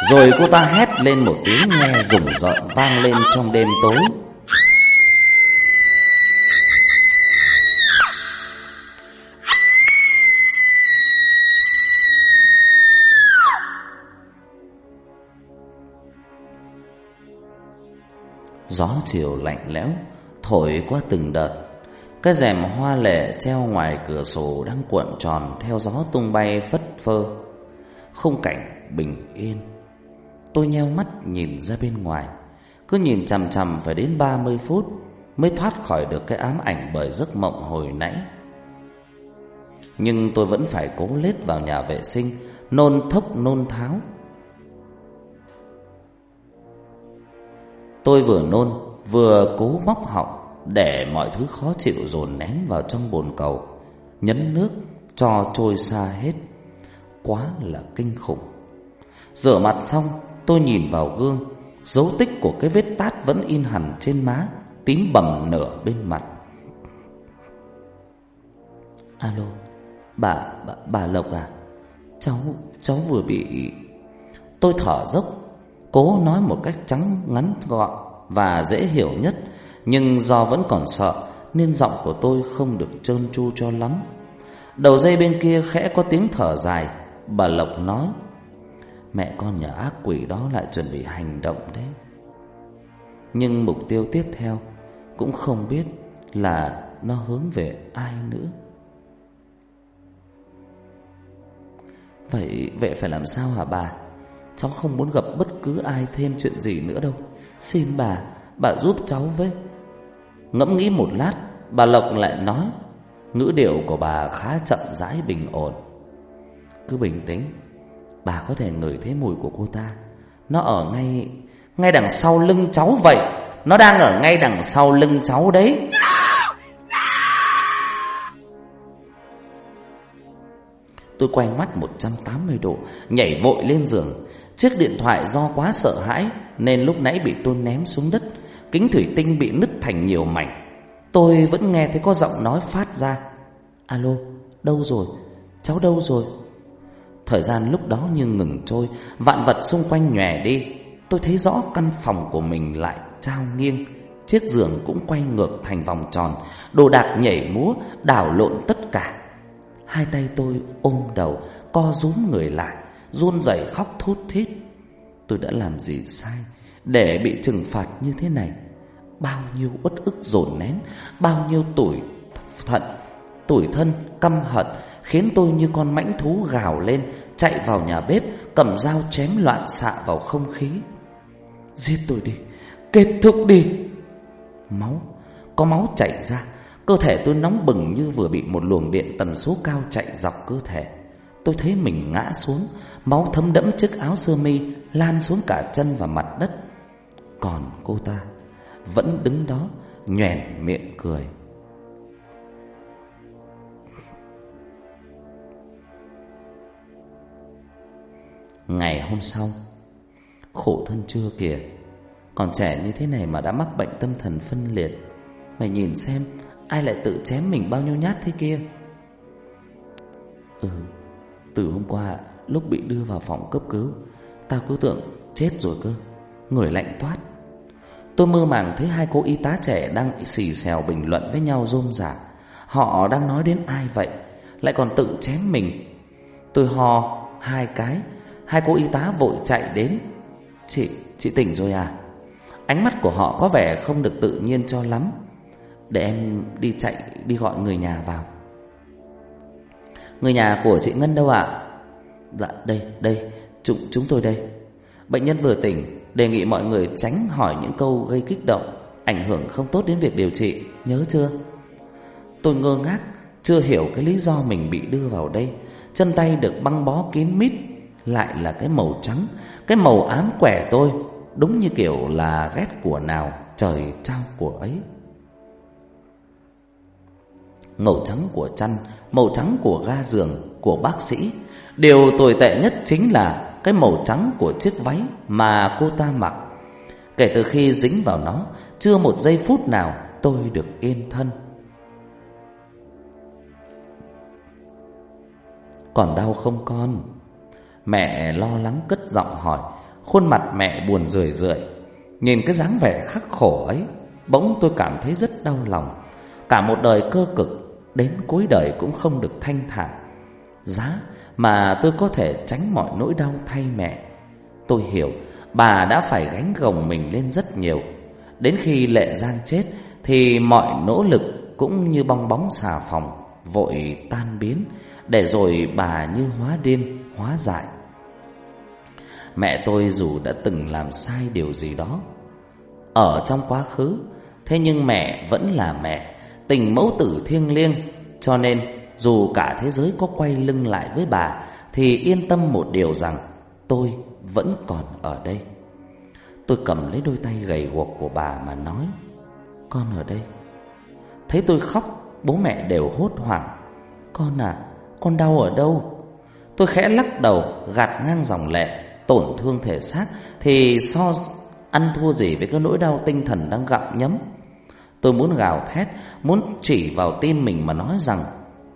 Rồi cô ta hét lên một tiếng nghe rùng rợn vang lên trong đêm tối. Gió chiều lạnh lẽo Thổi qua từng đợt. Cái rèm hoa lệ treo ngoài cửa sổ Đang cuộn tròn theo gió tung bay phất phơ. Khung cảnh bình yên. Tôi nheo mắt nhìn ra bên ngoài. Cứ nhìn chằm chằm phải đến 30 phút Mới thoát khỏi được cái ám ảnh bởi giấc mộng hồi nãy. Nhưng tôi vẫn phải cố lết vào nhà vệ sinh, Nôn thốc nôn tháo. Tôi vừa nôn vừa cố móc họng để mọi thứ khó chịu dồn nén vào trong bồn cầu. nhấn nước cho trôi xa hết. Quá là kinh khủng. Rửa mặt xong, tôi nhìn vào gương, dấu tích của cái vết tát vẫn in hẳn trên má, tím bầm nửa bên mặt. Alo, bà, bà, bà Lộc à, cháu, cháu vừa bị... Tôi thở dốc, cố nói một cách trắng ngắn gọn và dễ hiểu nhất, nhưng do vẫn còn sợ nên giọng của tôi không được trơn tru cho lắm. Đầu dây bên kia khẽ có tiếng thở dài, bà Lộc nói: "Mẹ con nhà ác quỷ đó lại chuẩn bị hành động đấy." Nhưng mục tiêu tiếp theo cũng không biết là nó hướng về ai nữa. Vậy vậy phải làm sao hả bà? Cháu không muốn gặp bất cứ ai thêm chuyện gì nữa đâu. Xin bà, bà giúp cháu với. Ngẫm nghĩ một lát, bà Lộc lại nói, ngữ điệu của bà khá chậm rãi bình ổn. Cứ bình tĩnh, bà có thể ngửi thấy mùi của cô ta. Nó ở ngay ngay đằng sau lưng cháu vậy. Nó đang ở ngay đằng sau lưng cháu đấy. Tôi quay mắt 180 độ, nhảy vội lên giường. Chiếc điện thoại do quá sợ hãi nên lúc nãy bị tôi ném xuống đất, kính thủy tinh bị nứt thành nhiều mảnh. Tôi vẫn nghe thấy có giọng nói phát ra. Alo, đâu rồi? Cháu đâu rồi? Thời gian lúc đó như ngừng trôi, vạn vật xung quanh nhòe đi. Tôi thấy rõ căn phòng của mình lại trao nghiêng, chiếc giường cũng quay ngược thành vòng tròn, đồ đạc nhảy múa, đảo lộn tất cả. Hai tay tôi ôm đầu, co rúm người lại, run rẩy khóc thút thít. Tôi đã làm gì sai để bị trừng phạt như thế này? Bao nhiêu uất ức dồn nén, bao nhiêu tủi thận, tủi thân, căm hận khiến tôi như con mãnh thú gào lên, chạy vào nhà bếp, cầm dao chém loạn xạ vào không khí. Giết tôi đi, kết thúc đi. Máu, có máu chảy ra, cơ thể tôi nóng bừng như vừa bị một luồng điện tần số cao chạy dọc cơ thể. Tôi thấy mình ngã xuống, máu thấm đẫm chiếc áo sơ mi lan xuống cả chân và mặt đất. Còn cô ta vẫn đứng đó nhoẻn miệng cười. Ngày hôm sau, khổ thân chưa kìa, còn trẻ như thế này mà đã mắc bệnh tâm thần phân liệt. Mày nhìn xem, ai lại tự chém mình bao nhiêu nhát thế kia? Ừ, từ hôm qua lúc bị đưa vào phòng cấp cứu, tao cứ tưởng chết rồi cơ, người lạnh toát. Tôi mơ màng thấy hai cô y tá trẻ đang xì xèo bình luận với nhau rôm rả. Họ đang nói đến ai vậy? Lại còn tự chém mình. Tôi ho hai cái, hai cô y tá vội chạy đến. Chị, chị tỉnh rồi à? Ánh mắt của họ có vẻ không được tự nhiên cho lắm. Để em đi chạy, đi gọi người nhà vào. Người nhà của chị Ngân đâu ạ? Dạ, đây, đây, chúng, chúng tôi đây. Bệnh nhân vừa tỉnh, đề nghị mọi người tránh hỏi những câu gây kích động, ảnh hưởng không tốt đến việc điều trị, nhớ chưa? Tôi ngơ ngác, chưa hiểu cái lý do mình bị đưa vào đây. Chân tay được băng bó kín mít, lại là cái màu trắng, cái màu ám quẻ tôi, đúng như kiểu là ghét của nào trời trao của ấy. Màu trắng của chăn, màu trắng của ga giường, của bác sĩ. Điều tồi tệ nhất chính là cái màu trắng của chiếc váy mà cô ta mặc. Kể từ khi dính vào nó, chưa một giây phút nào tôi được yên thân. Còn đau không con? Mẹ lo lắng cất giọng hỏi, khuôn mặt mẹ buồn rười rượi. Nhìn cái dáng vẻ khắc khổ ấy, bỗng tôi cảm thấy rất đau lòng. Cả một đời cơ cực, đến cuối đời cũng không được thanh thản. Giá mà tôi có thể tránh mọi nỗi đau thay mẹ. Tôi hiểu bà đã phải gánh gồng mình lên rất nhiều. Đến khi Lệ Giang chết thì mọi nỗ lực cũng như bong bóng xà phòng vội tan biến để rồi bà như hóa điên, hóa dại. Mẹ tôi dù đã từng làm sai điều gì đó ở trong quá khứ, thế nhưng mẹ vẫn là mẹ, tình mẫu tử thiêng liêng, cho nên dù cả thế giới có quay lưng lại với bà, Thì yên tâm một điều rằng Tôi vẫn còn ở đây. Tôi cầm lấy đôi tay gầy guộc của bà mà nói, Con ở đây. Thấy tôi khóc, Bố mẹ đều hốt hoảng, Con à Con đau ở đâu? Tôi khẽ lắc đầu, gạt ngang dòng lệ, Tổn thương thể xác, Thì so ăn thua gì với cái nỗi đau tinh thần đang gặm nhấm. Tôi muốn gào thét, Muốn chỉ vào tim mình mà nói rằng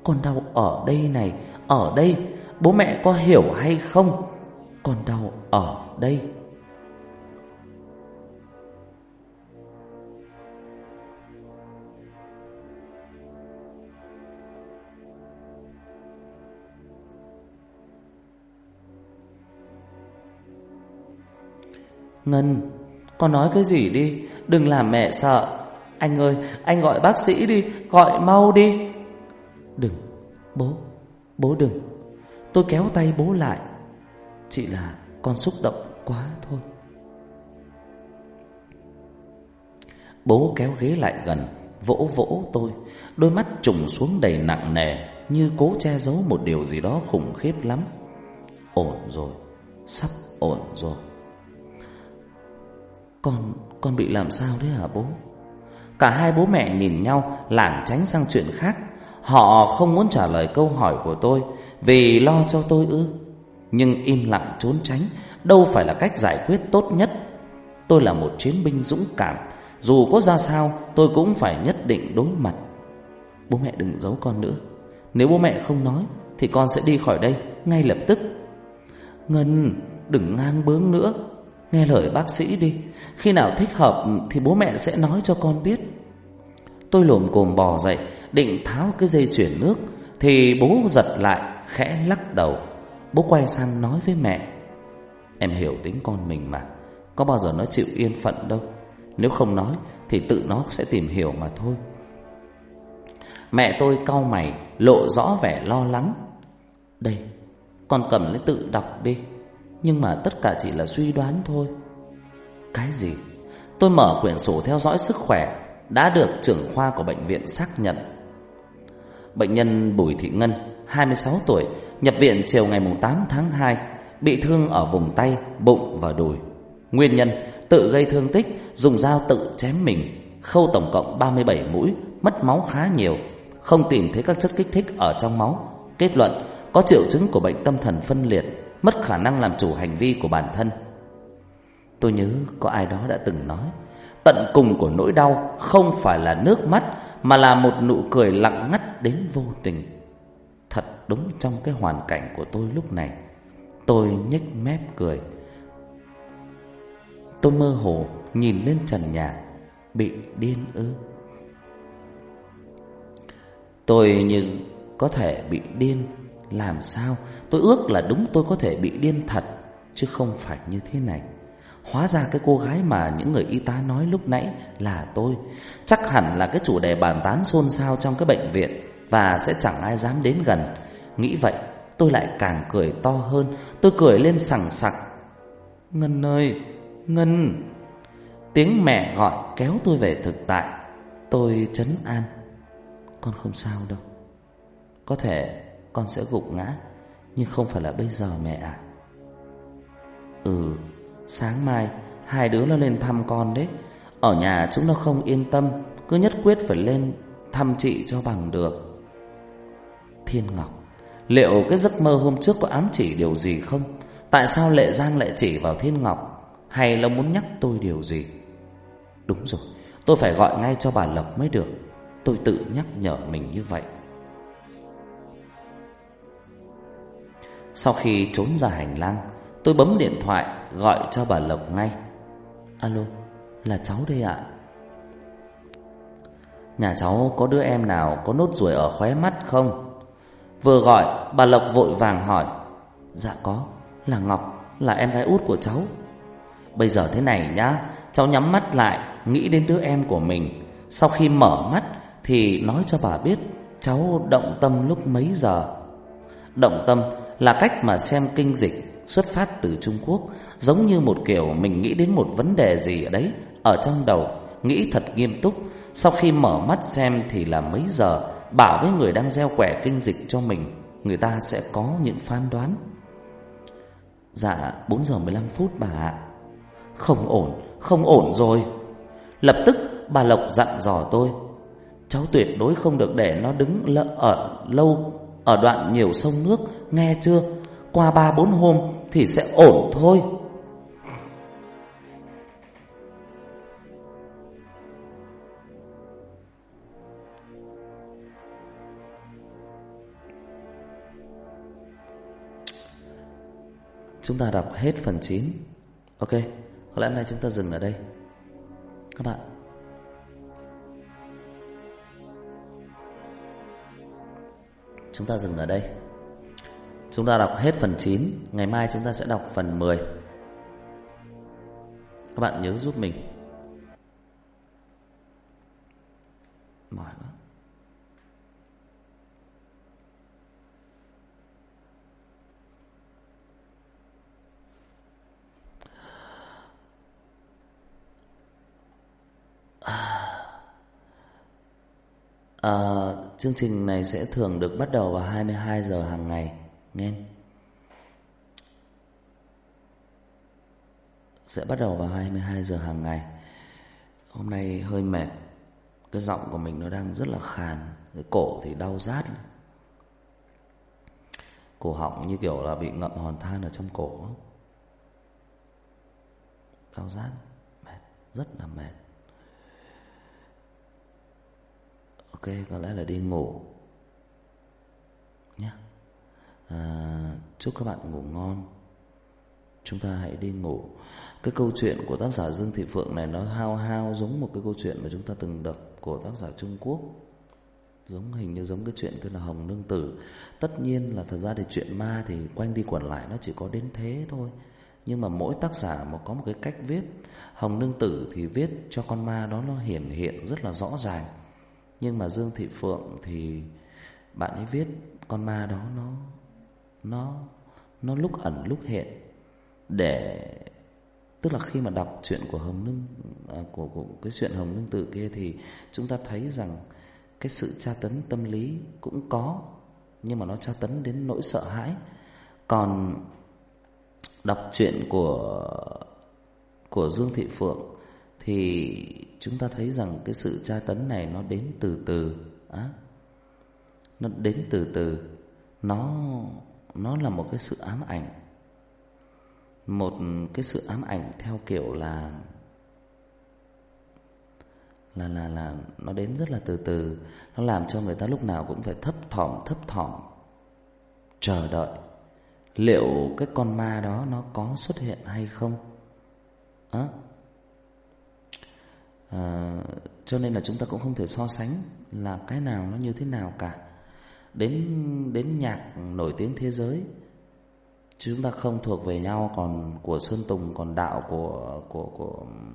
con đau ở đây này, Ở đây, Bố mẹ có hiểu hay không? Con đau ở đây. Ngân, Con nói cái gì đi? Đừng làm mẹ sợ. Anh ơi, anh gọi bác sĩ đi, Gọi mau đi. Đừng Bố Bố đừng. Tôi kéo tay bố lại. Chỉ là con xúc động quá thôi. Bố kéo ghế lại gần Vỗ vỗ tôi. Đôi mắt trùng xuống đầy nặng nề Như cố che giấu một điều gì đó khủng khiếp lắm. Ổn rồi Sắp ổn rồi. Con, con bị làm sao đấy hả bố? Cả hai bố mẹ nhìn nhau lảng tránh sang chuyện khác. Họ không muốn trả lời câu hỏi của tôi Vì lo cho tôi ư. Nhưng im lặng trốn tránh, Đâu phải là cách giải quyết tốt nhất. Tôi là một chiến binh dũng cảm, Dù có ra sao, tôi cũng phải nhất định đối mặt. Bố mẹ đừng giấu con nữa. Nếu bố mẹ không nói, Thì con sẽ đi khỏi đây ngay lập tức. Ngân, đừng ngang bướng nữa. Nghe lời bác sĩ đi. Khi nào thích hợp thì bố mẹ sẽ nói cho con biết. Tôi lồm cồm bò dậy Định tháo cái dây chuyển nước, Thì bố giật lại, Khẽ lắc đầu. Bố quay sang nói với mẹ, Em hiểu tính con mình mà, Có bao giờ nó chịu yên phận đâu. Nếu không nói, thì tự nó sẽ tìm hiểu mà thôi. Mẹ tôi cau mày, Lộ rõ vẻ lo lắng. Đây, Con cầm lấy tự đọc đi, nhưng mà tất cả chỉ là suy đoán thôi. Cái gì? Tôi mở quyển sổ theo dõi sức khỏe, Đã được trưởng khoa của bệnh viện xác nhận. Bệnh nhân Bùi Thị Ngân 26 tuổi Nhập viện chiều ngày 8 tháng 2 Bị thương ở vùng tay, bụng và đùi Nguyên nhân tự gây thương tích Dùng dao tự chém mình Khâu tổng cộng 37 mũi Mất máu khá nhiều Không tìm thấy các chất kích thích ở trong máu Kết luận có triệu chứng của bệnh tâm thần phân liệt mất khả năng làm chủ hành vi của bản thân. Tôi nhớ có ai đó đã từng nói, tận cùng của nỗi đau không phải là nước mắt mà là một nụ cười lặng ngắt đến vô tình. Thật đúng trong cái hoàn cảnh của tôi lúc này. Tôi nhếch mép cười. Tôi mơ hồ nhìn lên trần nhà, bị điên ư? Tôi như có thể bị điên làm sao Tôi ước là đúng tôi có thể bị điên thật Chứ không phải như thế này Hóa ra cái cô gái mà những người y tá nói lúc nãy là tôi. Chắc hẳn là cái chủ đề bàn tán xôn xao trong cái bệnh viện Và sẽ chẳng ai dám đến gần. Nghĩ vậy, tôi lại càng cười to hơn. Tôi cười lên sằng sặc. Ngân ơi, Ngân. Tiếng mẹ gọi kéo tôi về thực tại. Tôi chấn an. Con không sao đâu. Có thể con sẽ gục ngã, Nhưng không phải là bây giờ mẹ ạ. Ừ Sáng mai, Hai đứa nó lên thăm con đấy. Ở nhà chúng nó không yên tâm, Cứ nhất quyết phải lên thăm chị cho bằng được. Thiên Ngọc, Liệu cái giấc mơ hôm trước có ám chỉ điều gì không? Tại sao Lệ Giang lại chỉ vào Thiên Ngọc? Hay là muốn nhắc tôi điều gì? Đúng rồi, Tôi phải gọi ngay cho bà Lộc mới được. Tôi tự nhắc nhở mình như vậy. Sau khi trốn ra hành lang, Tôi bấm điện thoại gọi cho bà Lộc ngay. Alo, là cháu đây ạ. Nhà cháu có đứa em nào có nốt ruồi ở khóe mắt không? Vừa gọi, bà Lộc vội vàng hỏi. Dạ có, là Ngọc, là em gái út của cháu. Bây giờ thế này nhá Cháu nhắm mắt lại, nghĩ đến đứa em của mình. Sau khi mở mắt Thì nói cho bà biết Cháu động tâm lúc mấy giờ? Động tâm là cách mà xem kinh dịch xuất phát từ Trung Quốc, giống như một kiểu mình nghĩ đến một vấn đề gì ở đấy ở trong đầu, nghĩ thật nghiêm túc, sau khi mở mắt xem thì là mấy giờ, bảo với người đang gieo quẻ kinh dịch cho mình, người ta sẽ có những phán đoán. Dạ, 4 giờ 15 phút bà ạ. Không ổn, không ổn rồi. Lập tức bà Lộc dặn dò tôi, cháu tuyệt đối không được để nó đứng lỡ ở lâu ở đoạn nhiều sông nước, nghe chưa? Qua ba bốn hôm thì sẽ ổn thôi. Chúng ta đọc hết phần 9 Ok, Có lẽ hôm nay chúng ta dừng ở đây. Các bạn. Chúng ta dừng ở đây. Chúng ta đọc hết phần 9 Ngày mai chúng ta sẽ đọc phần 10 Các bạn nhớ giúp mình. Mỏi quá. À, chương trình này sẽ thường được bắt đầu vào 22 giờ hàng ngày nghe sẽ bắt đầu vào 22 giờ hàng ngày. Hôm nay hơi mệt cái giọng của mình nó đang rất là khàn cái cổ thì đau rát cổ họng như kiểu là bị ngậm hòn than ở trong cổ. Đau rát mệt rất là mệt. Ok có lẽ là đi ngủ. Nhé à, chúc các bạn ngủ ngon. Chúng ta hãy đi ngủ. Cái câu chuyện của tác giả Dương Thị Phượng này nó hao hao giống một cái câu chuyện mà chúng ta từng đọc của tác giả Trung Quốc. Giống hình như giống cái chuyện tên là Hồng Nương Tử. Tất nhiên là thật ra thì chuyện ma thì quanh đi quẩn lại nó chỉ có đến thế thôi. Nhưng mà mỗi tác giả mà có một cái cách viết Hồng Nương Tử thì viết cho con ma đó nó hiển hiện rất là rõ ràng nhưng mà Dương Thị Phượng thì bạn ấy viết con ma đó nó nó nó lúc ẩn lúc hiện để tức là khi mà đọc chuyện của Hồng Nương à, của, của cái chuyện Hồng Nương Tử kia thì chúng ta thấy rằng cái sự tra tấn tâm lý cũng có nhưng mà nó tra tấn đến nỗi sợ hãi. Còn đọc chuyện của của Dương Thị Phượng thì chúng ta thấy rằng cái sự tra tấn này nó đến từ từ á nó đến từ từ. Nó nó là một cái sự ám ảnh. Một cái sự ám ảnh theo kiểu là là là là nó đến rất là từ từ. Nó làm cho người ta lúc nào cũng phải thấp thỏm thấp thỏm chờ đợi liệu cái con ma đó nó có xuất hiện hay không. Á à, Ờ, cho nên là chúng ta cũng không thể so sánh là cái nào nó như thế nào cả. Đến đến nhạc nổi tiếng thế giới chúng ta không thuộc về nhau còn của sơn tùng còn đạo của của của um,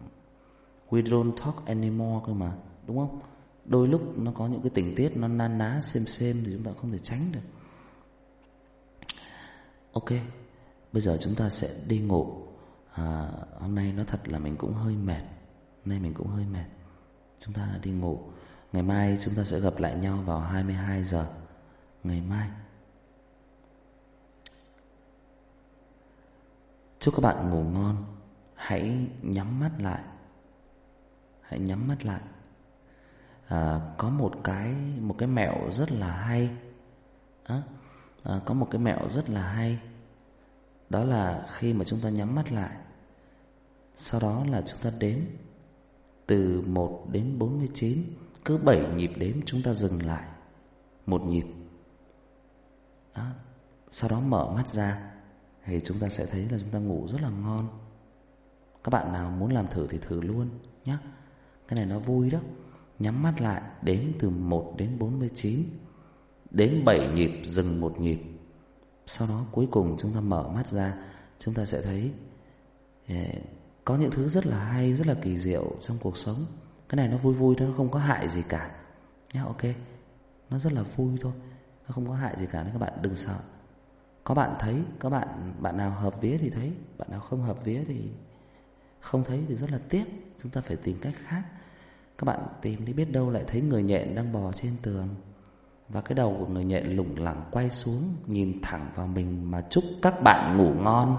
we don't talk anymore cơ mà đúng không? Đôi lúc nó có những cái tình tiết nó nan ná xem xem thì chúng ta không thể tránh được. Ok bây giờ chúng ta sẽ đi ngủ. À, hôm nay nó thật là mình cũng hơi mệt. Nay mình cũng hơi mệt. Chúng ta đi ngủ. Ngày mai chúng ta sẽ gặp lại nhau vào 22 giờ. Ngày mai. Chúc các bạn ngủ ngon. Hãy nhắm mắt lại. Hãy nhắm mắt lại. À, Có một cái Một cái mẹo rất là hay. À, à, Có một cái mẹo rất là hay. Đó là khi mà chúng ta nhắm mắt lại Sau đó là chúng ta đếm từ 1 đến 49 Cứ 7 nhịp đếm chúng ta dừng lại. Một nhịp. Đó. Sau đó mở mắt ra, Thì chúng ta sẽ thấy là chúng ta ngủ rất là ngon. Các bạn nào muốn làm thử thì thử luôn nhé Cái này nó vui đó. Nhắm mắt lại, đếm từ 1 đến 49 Đến 7 nhịp, dừng một nhịp. Sau đó cuối cùng chúng ta mở mắt ra, Chúng ta sẽ thấy eh, có những thứ rất là hay, rất là kỳ diệu trong cuộc sống. Cái này nó vui vui thôi, nó không có hại gì cả. Nhá, ok. Nó rất là vui thôi, nó không có hại gì cả. Nên các bạn đừng sợ. Có bạn thấy, có bạn bạn nào hợp vía thì thấy. Bạn nào không hợp vía thì không thấy thì rất là tiếc. Chúng ta phải tìm cách khác. Các bạn tìm đi biết đâu lại thấy người nhện đang bò trên tường. Và cái đầu của người nhện lủng lẳng quay xuống, nhìn thẳng vào mình mà chúc các bạn ngủ ngon.